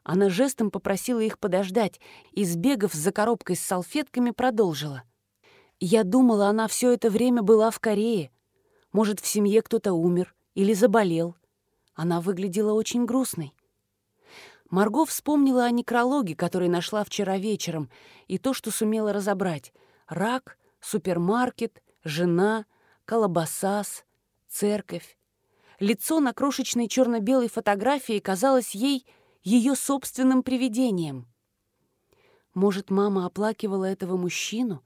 Она жестом попросила их подождать и, сбегав за коробкой с салфетками, продолжила. Я думала, она все это время была в Корее. Может, в семье кто-то умер или заболел. Она выглядела очень грустной. Марго вспомнила о некрологе, который нашла вчера вечером, и то, что сумела разобрать. Рак, супермаркет, жена, колобасас, церковь. Лицо на крошечной черно-белой фотографии казалось ей ее собственным привидением. Может, мама оплакивала этого мужчину?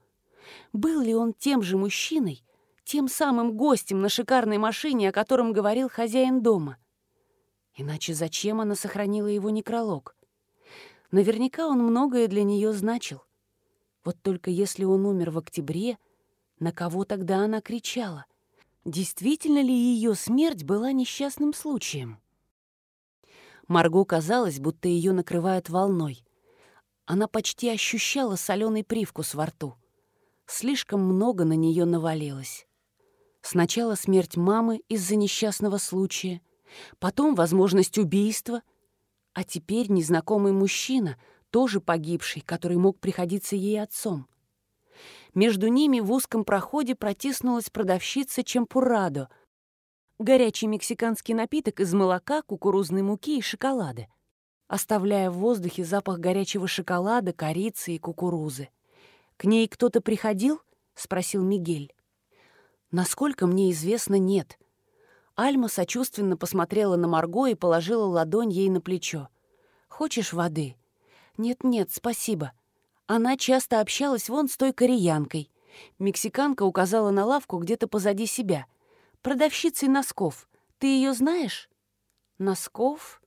Был ли он тем же мужчиной, тем самым гостем на шикарной машине, о котором говорил хозяин дома? Иначе зачем она сохранила его некролог? Наверняка он многое для нее значил. Вот только если он умер в октябре, на кого тогда она кричала? Действительно ли ее смерть была несчастным случаем? Марго казалось, будто ее накрывает волной. Она почти ощущала соленый привкус во рту. Слишком много на нее навалилось. Сначала смерть мамы из-за несчастного случая, потом возможность убийства, а теперь незнакомый мужчина, тоже погибший, который мог приходиться ей отцом. Между ними в узком проходе протиснулась продавщица Чемпурадо, горячий мексиканский напиток из молока, кукурузной муки и шоколада, оставляя в воздухе запах горячего шоколада, корицы и кукурузы. «К ней кто-то приходил?» — спросил Мигель. «Насколько мне известно, нет». Альма сочувственно посмотрела на Марго и положила ладонь ей на плечо. «Хочешь воды?» «Нет-нет, спасибо». Она часто общалась вон с той кореянкой. Мексиканка указала на лавку где-то позади себя — продавщицей носков. Ты ее знаешь? Носков?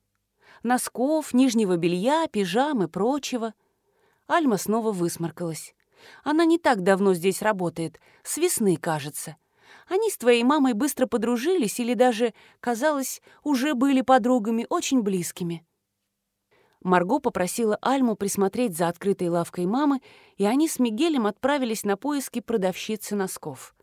Носков, нижнего белья, пижам и прочего. Альма снова высморкалась. Она не так давно здесь работает, с весны, кажется. Они с твоей мамой быстро подружились или даже, казалось, уже были подругами очень близкими. Марго попросила Альму присмотреть за открытой лавкой мамы, и они с Мигелем отправились на поиски продавщицы носков.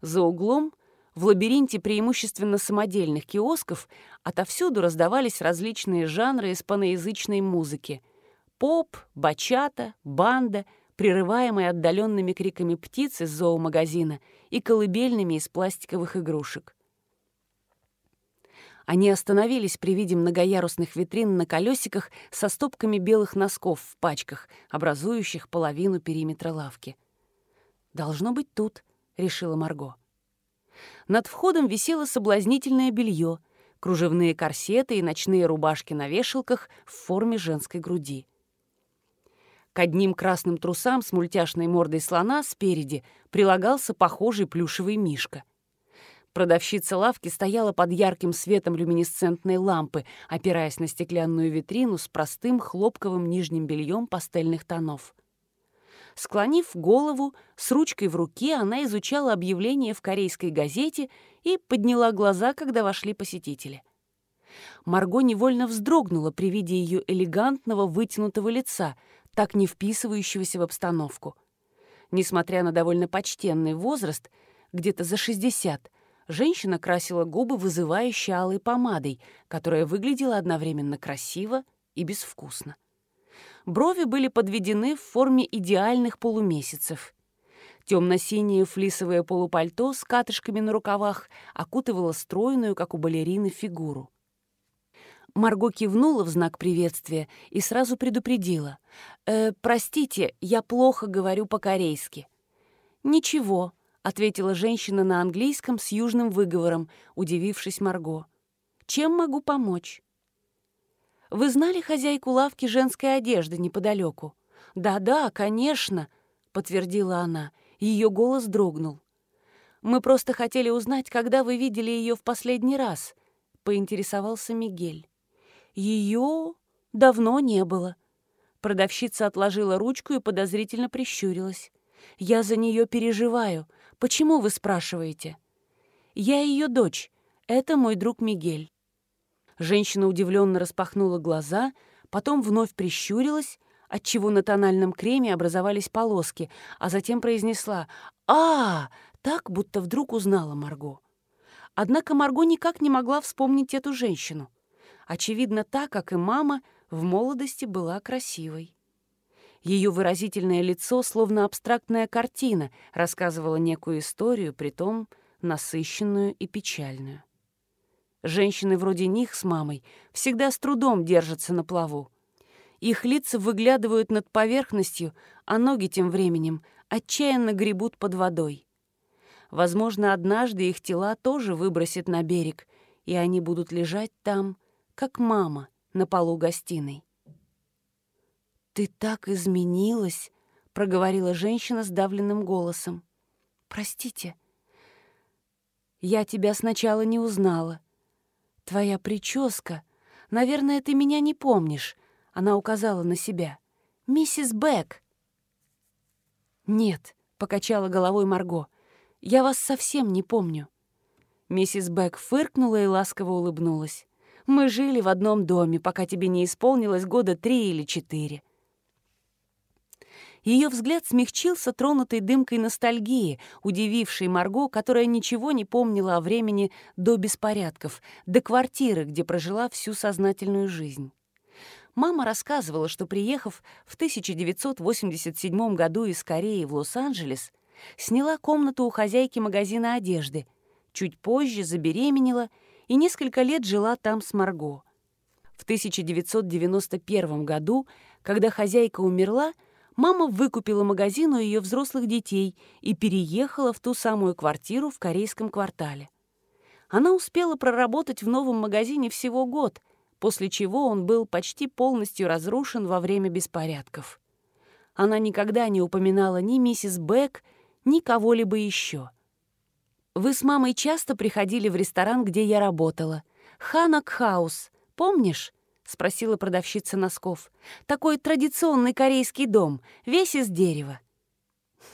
За углом в лабиринте преимущественно самодельных киосков отовсюду раздавались различные жанры испаноязычной музыки. Поп, бачата, банда, прерываемые отдаленными криками птиц из зоомагазина и колыбельными из пластиковых игрушек. Они остановились при виде многоярусных витрин на колесиках со стопками белых носков в пачках, образующих половину периметра лавки. «Должно быть тут», — решила Марго. Над входом висело соблазнительное белье, кружевные корсеты и ночные рубашки на вешалках в форме женской груди. К одним красным трусам с мультяшной мордой слона спереди прилагался похожий плюшевый мишка. Продавщица лавки стояла под ярким светом люминесцентной лампы, опираясь на стеклянную витрину с простым хлопковым нижним бельем пастельных тонов. Склонив голову, с ручкой в руке она изучала объявление в корейской газете и подняла глаза, когда вошли посетители. Марго невольно вздрогнула при виде ее элегантного вытянутого лица, так не вписывающегося в обстановку. Несмотря на довольно почтенный возраст, где-то за 60, женщина красила губы вызывающе алой помадой, которая выглядела одновременно красиво и безвкусно. Брови были подведены в форме идеальных полумесяцев. Темно-синее флисовое полупальто с катышками на рукавах окутывало стройную, как у балерины, фигуру. Марго кивнула в знак приветствия и сразу предупредила. «Э, «Простите, я плохо говорю по-корейски». «Ничего», — ответила женщина на английском с южным выговором, удивившись Марго. «Чем могу помочь?» Вы знали хозяйку лавки женской одежды неподалеку? Да-да, конечно, подтвердила она. Ее голос дрогнул. Мы просто хотели узнать, когда вы видели ее в последний раз, поинтересовался Мигель. Ее давно не было. Продавщица отложила ручку и подозрительно прищурилась. Я за нее переживаю. Почему вы спрашиваете? Я ее дочь. Это мой друг Мигель. Женщина удивленно распахнула глаза, потом вновь прищурилась, отчего на тональном креме образовались полоски, а затем произнесла «А, так, будто вдруг узнала Марго». Однако Марго никак не могла вспомнить эту женщину. Очевидно, так, как и мама, в молодости была красивой. Ее выразительное лицо, словно абстрактная картина, рассказывало некую историю, притом насыщенную и печальную. Женщины вроде них с мамой всегда с трудом держатся на плаву. Их лица выглядывают над поверхностью, а ноги тем временем отчаянно гребут под водой. Возможно, однажды их тела тоже выбросят на берег, и они будут лежать там, как мама на полу гостиной. «Ты так изменилась», — проговорила женщина сдавленным голосом. «Простите, я тебя сначала не узнала. Твоя прическа... Наверное, ты меня не помнишь», — она указала на себя. «Миссис Бэк». «Нет», — покачала головой Марго, я вас совсем не помню». Миссис Бэк фыркнула и ласково улыбнулась. «Мы жили в одном доме, пока тебе не исполнилось года три или четыре». Ее взгляд смягчился тронутой дымкой ностальгии, удивившей Марго, которая ничего не помнила о времени до беспорядков, до квартиры, где прожила всю сознательную жизнь. Мама рассказывала, что, приехав в 1987 году из Кореи в Лос-Анджелес, Сняла комнату у хозяйки магазина одежды. Чуть позже забеременела и несколько лет жила там с Марго. В 1991 году, когда хозяйка умерла, мама выкупила магазин у ее взрослых детей и переехала в ту самую квартиру в корейском квартале. Она успела проработать в новом магазине всего год, после чего он был почти полностью разрушен во время беспорядков. Она никогда не упоминала ни миссис Бек, ни кого-либо еще. Вы с мамой часто приходили в ресторан, где я работала. Ханак Хаус, помнишь? — спросила продавщица носков. «Такой традиционный корейский дом, весь из дерева».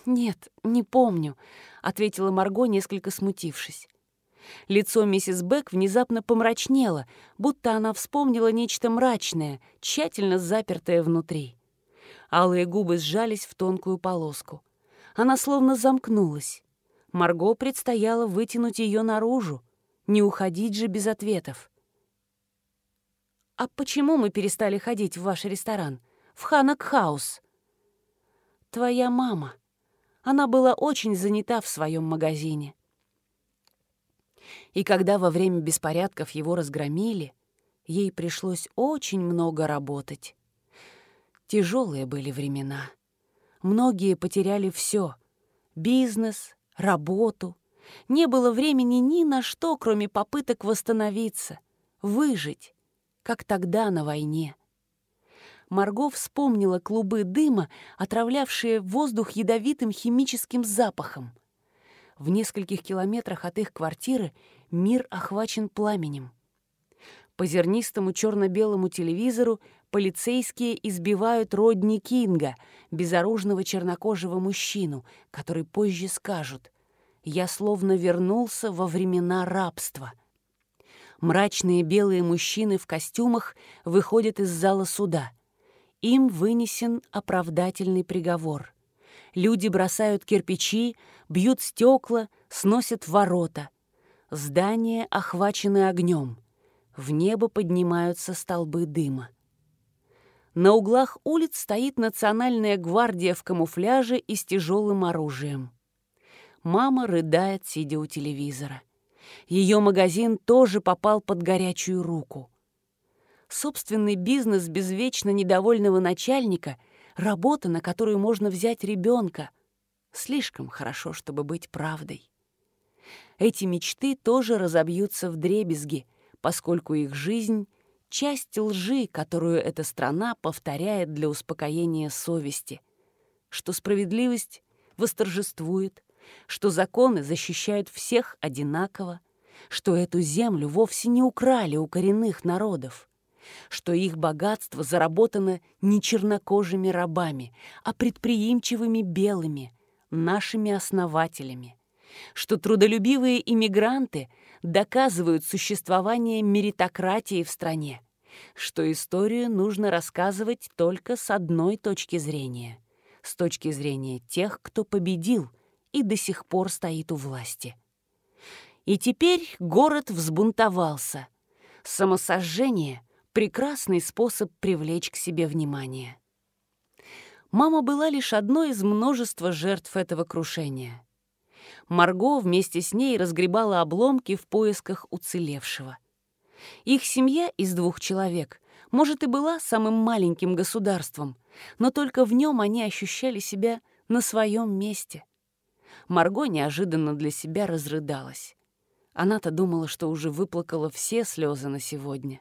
«Нет, не помню», — ответила Марго, несколько смутившись. Лицо миссис Бек внезапно помрачнело, будто она вспомнила нечто мрачное, тщательно запертое внутри. Алые губы сжались в тонкую полоску. Она словно замкнулась. Марго предстояло вытянуть ее наружу, не уходить же без ответов. «А почему мы перестали ходить в ваш ресторан? В Ханак-хаус?» «Твоя мама. Она была очень занята в своем магазине. И когда во время беспорядков его разгромили, ей пришлось очень много работать. Тяжелые были времена. Многие потеряли все — бизнес, работу. Не было времени ни на что, кроме попыток восстановиться, выжить, как тогда на войне. Марго вспомнила клубы дыма, отравлявшие воздух ядовитым химическим запахом. В нескольких километрах от их квартиры мир охвачен пламенем. По зернистому черно-белому телевизору полицейские избивают Родни Кинга, безоружного чернокожего мужчину, который позже скажут «Я словно вернулся во времена рабства». Мрачные белые мужчины в костюмах выходят из зала суда. Им вынесен оправдательный приговор. Люди бросают кирпичи, бьют стекла, сносят ворота. Здания охвачены огнем. В небо поднимаются столбы дыма. На углах улиц стоит национальная гвардия в камуфляже и с тяжелым оружием. Мама рыдает, сидя у телевизора. Ее магазин тоже попал под горячую руку. Собственный бизнес без вечно недовольного начальника — работа, на которую можно взять ребенка. Слишком хорошо, чтобы быть правдой. Эти мечты тоже разобьются в дребезги, поскольку их жизнь — часть лжи, которую эта страна повторяет для успокоения совести, что справедливость восторжествует, что законы защищают всех одинаково, что эту землю вовсе не украли у коренных народов, что их богатство заработано не чернокожими рабами, а предприимчивыми белыми, нашими основателями, что трудолюбивые иммигранты доказывают существование меритократии в стране, что историю нужно рассказывать только с одной точки зрения, с точки зрения тех, кто победил и до сих пор стоит у власти. И теперь город взбунтовался. Самосожжение — прекрасный способ привлечь к себе внимание. Мама была лишь одной из множества жертв этого крушения. Марго вместе с ней разгребала обломки в поисках уцелевшего. Их семья из двух человек, может, и была самым маленьким государством, но только в нем они ощущали себя на своем месте. Марго неожиданно для себя разрыдалась. Она-то думала, что уже выплакала все слезы на сегодня.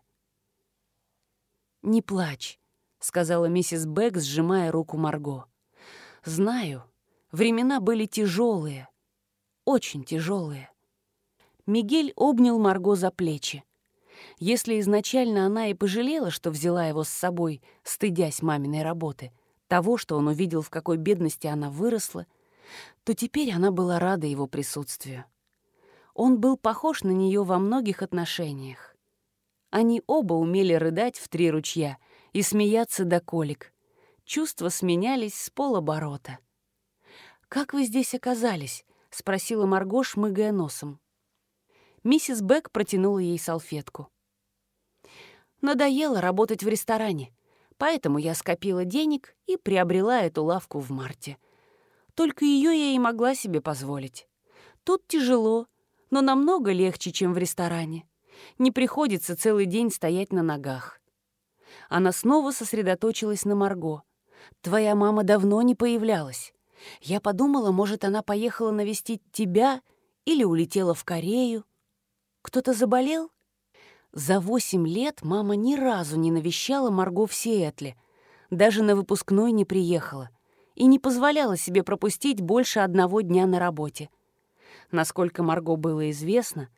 «Не плачь», — сказала миссис Бек, сжимая руку Марго. «Знаю, времена были тяжелые, очень тяжелые». Мигель обнял Марго за плечи. Если изначально она и пожалела, что взяла его с собой, стыдясь маминой работы, того, что он увидел, в какой бедности она выросла, то теперь она была рада его присутствию. Он был похож на нее во многих отношениях. Они оба умели рыдать в три ручья — и смеяться до колик. Чувства сменялись с полоборота. «Как вы здесь оказались?» — спросила Марго, шмыгая носом. Миссис Бек протянула ей салфетку. «Надоело работать в ресторане, поэтому я скопила денег и приобрела эту лавку в марте. Только ее я и могла себе позволить. Тут тяжело, но намного легче, чем в ресторане. Не приходится целый день стоять на ногах. Она снова сосредоточилась на Марго. «Твоя мама давно не появлялась. Я подумала, может, она поехала навестить тебя или улетела в Корею. Кто-то заболел?» За восемь лет мама ни разу не навещала Марго в Сиэтле, даже на выпускной не приехала и не позволяла себе пропустить больше одного дня на работе. Насколько Марго было известно,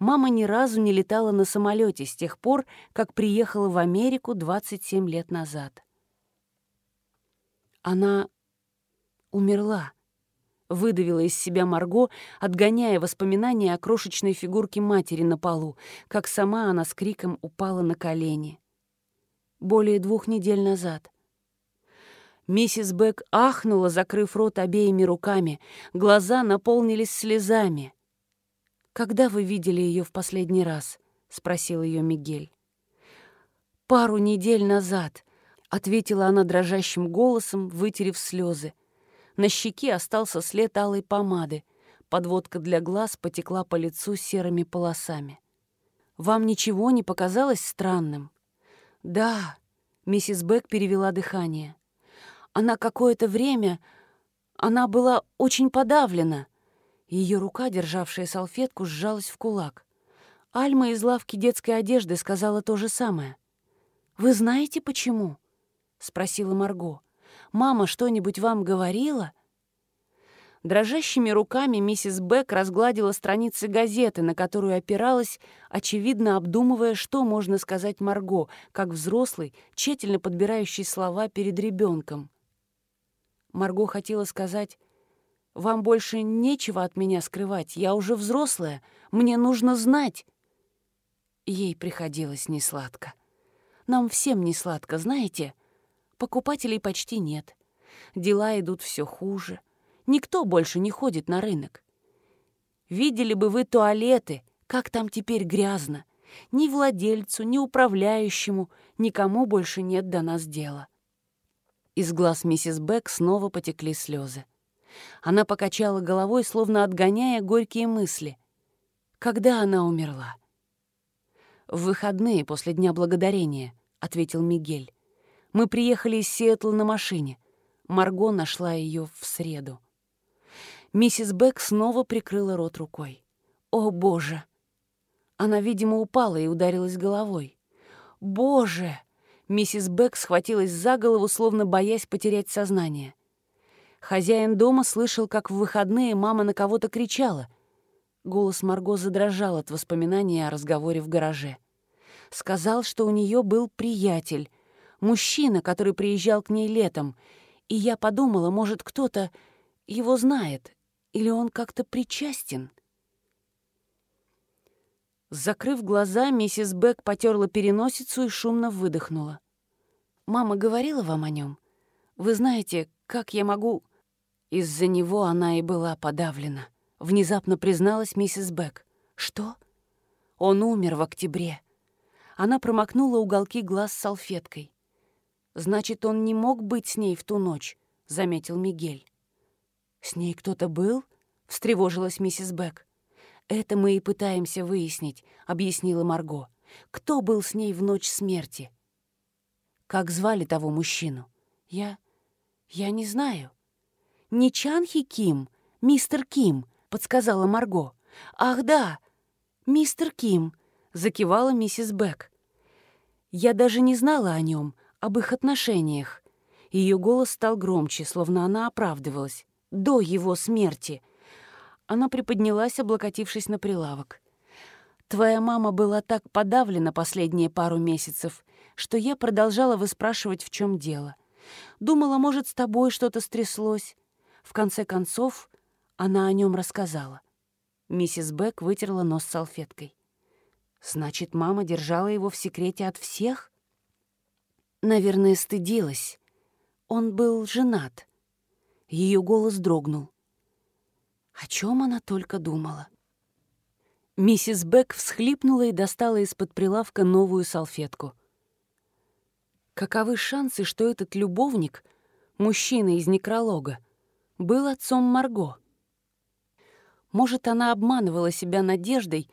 мама ни разу не летала на самолете с тех пор, как приехала в Америку 27 лет назад. Она умерла, выдавила из себя Марго, отгоняя воспоминания о крошечной фигурке матери на полу, как сама она с криком упала на колени. Более двух недель назад. Миссис Бек ахнула, закрыв рот обеими руками, глаза наполнились слезами — «Когда вы видели ее в последний раз?» — спросил ее Мигель. «Пару недель назад», — ответила она дрожащим голосом, вытерев слезы. На щеке остался след алой помады. Подводка для глаз потекла по лицу серыми полосами. «Вам ничего не показалось странным?» «Да», — миссис Бек перевела дыхание. «Она какое-то время... Она была очень подавлена. Ее рука, державшая салфетку, сжалась в кулак. Альма из лавки детской одежды сказала то же самое. «Вы знаете, почему?» — спросила Марго. «Мама что-нибудь вам говорила?» Дрожащими руками миссис Бек разгладила страницы газеты, на которую опиралась, очевидно обдумывая, что можно сказать Марго, как взрослый, тщательно подбирающий слова перед ребенком. Марго хотела сказать вам больше нечего от меня скрывать. Я уже взрослая. Мне нужно знать. Ей приходилось несладко. Нам всем несладко, знаете? Покупателей почти нет. Дела идут все хуже. Никто больше не ходит на рынок. Видели бы вы туалеты, как там теперь грязно. Ни владельцу, ни управляющему, никому больше нет до нас дела. Из глаз миссис Бек снова потекли слезы. Она покачала головой, словно отгоняя горькие мысли. Когда она умерла? «В выходные после Дня Благодарения», — ответил Мигель. «Мы приехали из Сиэтла на машине. Марго нашла ее в среду». Миссис Бек снова прикрыла рот рукой. «О, Боже!» Она, видимо, упала и ударилась головой. «Боже!» Миссис Бек схватилась за голову, словно боясь потерять сознание. Хозяин дома слышал, как в выходные мама на кого-то кричала. Голос Марго задрожал от воспоминания о разговоре в гараже. Сказал, что у нее был приятель, мужчина, который приезжал к ней летом, и я подумала, может, кто-то его знает, или он как-то причастен. Закрыв глаза, миссис Бек потерла переносицу и шумно выдохнула. «Мама говорила вам о нем. Вы знаете, как я могу...» Из-за него она и была подавлена. Внезапно призналась миссис Бек. «Что?» «Он умер в октябре». Она промокнула уголки глаз салфеткой. «Значит, он не мог быть с ней в ту ночь», — заметил Мигель. «С ней кто-то был?» — встревожилась миссис Бек. «Это мы и пытаемся выяснить», — объяснила Марго. «Кто был с ней в ночь смерти?» «Как звали того мужчину?» «Я... я не знаю». «Не Чанхи Ким, мистер Ким», — подсказала Марго. «Ах, да, мистер Ким», — закивала миссис Бек. «Я даже не знала о нем, об их отношениях». Ее голос стал громче, словно она оправдывалась. «До его смерти», она приподнялась, облокотившись на прилавок. «Твоя мама была так подавлена последние пару месяцев, что я продолжала выспрашивать, в чем дело. Думала, может, с тобой что-то стряслось. В конце концов, она о нем рассказала». Миссис Бек вытерла нос салфеткой. «Значит, мама держала его в секрете от всех?» «Наверное, стыдилась. Он был женат». Ее голос дрогнул. О чем она только думала. Миссис Бек всхлипнула и достала из-под прилавка новую салфетку. Каковы шансы, что этот любовник, мужчина из некролога, был отцом Марго? Может, она обманывала себя надеждой,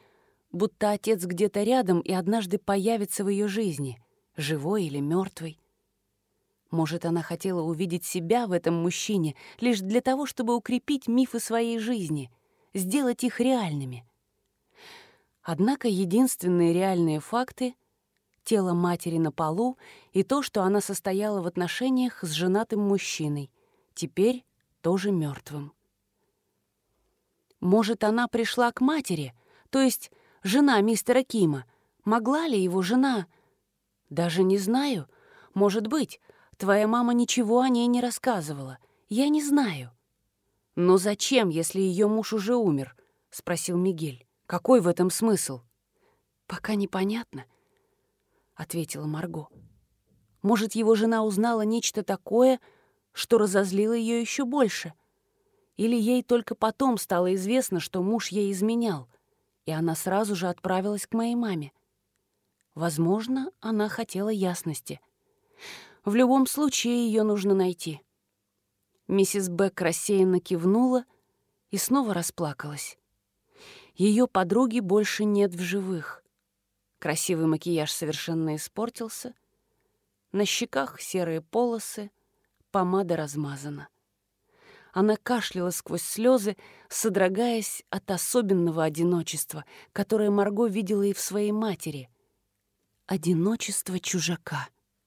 будто отец где-то рядом и однажды появится в ее жизни, живой или мертвый. Может, она хотела увидеть себя в этом мужчине лишь для того, чтобы укрепить мифы своей жизни, сделать их реальными. Однако единственные реальные факты — тело матери на полу и то, что она состояла в отношениях с женатым мужчиной, теперь тоже мертвым. Может, она пришла к матери, то есть жена мистера Кима. Могла ли его жена? Даже не знаю. Может быть, Твоя мама ничего о ней не рассказывала. Я не знаю». «Но зачем, если ее муж уже умер?» — спросил Мигель. «Какой в этом смысл?» «Пока непонятно», — ответила Марго. «Может, его жена узнала нечто такое, что разозлило ее еще больше? Или ей только потом стало известно, что муж ей изменял, и она сразу же отправилась к моей маме? Возможно, она хотела ясности. В любом случае ее нужно найти. Миссис Бек рассеянно кивнула и снова расплакалась. Ее подруги больше нет в живых. Красивый макияж совершенно испортился. На щеках серые полосы, помада размазана. Она кашляла сквозь слезы, содрогаясь от особенного одиночества, которое Марго видела и в своей матери. Одиночество чужака —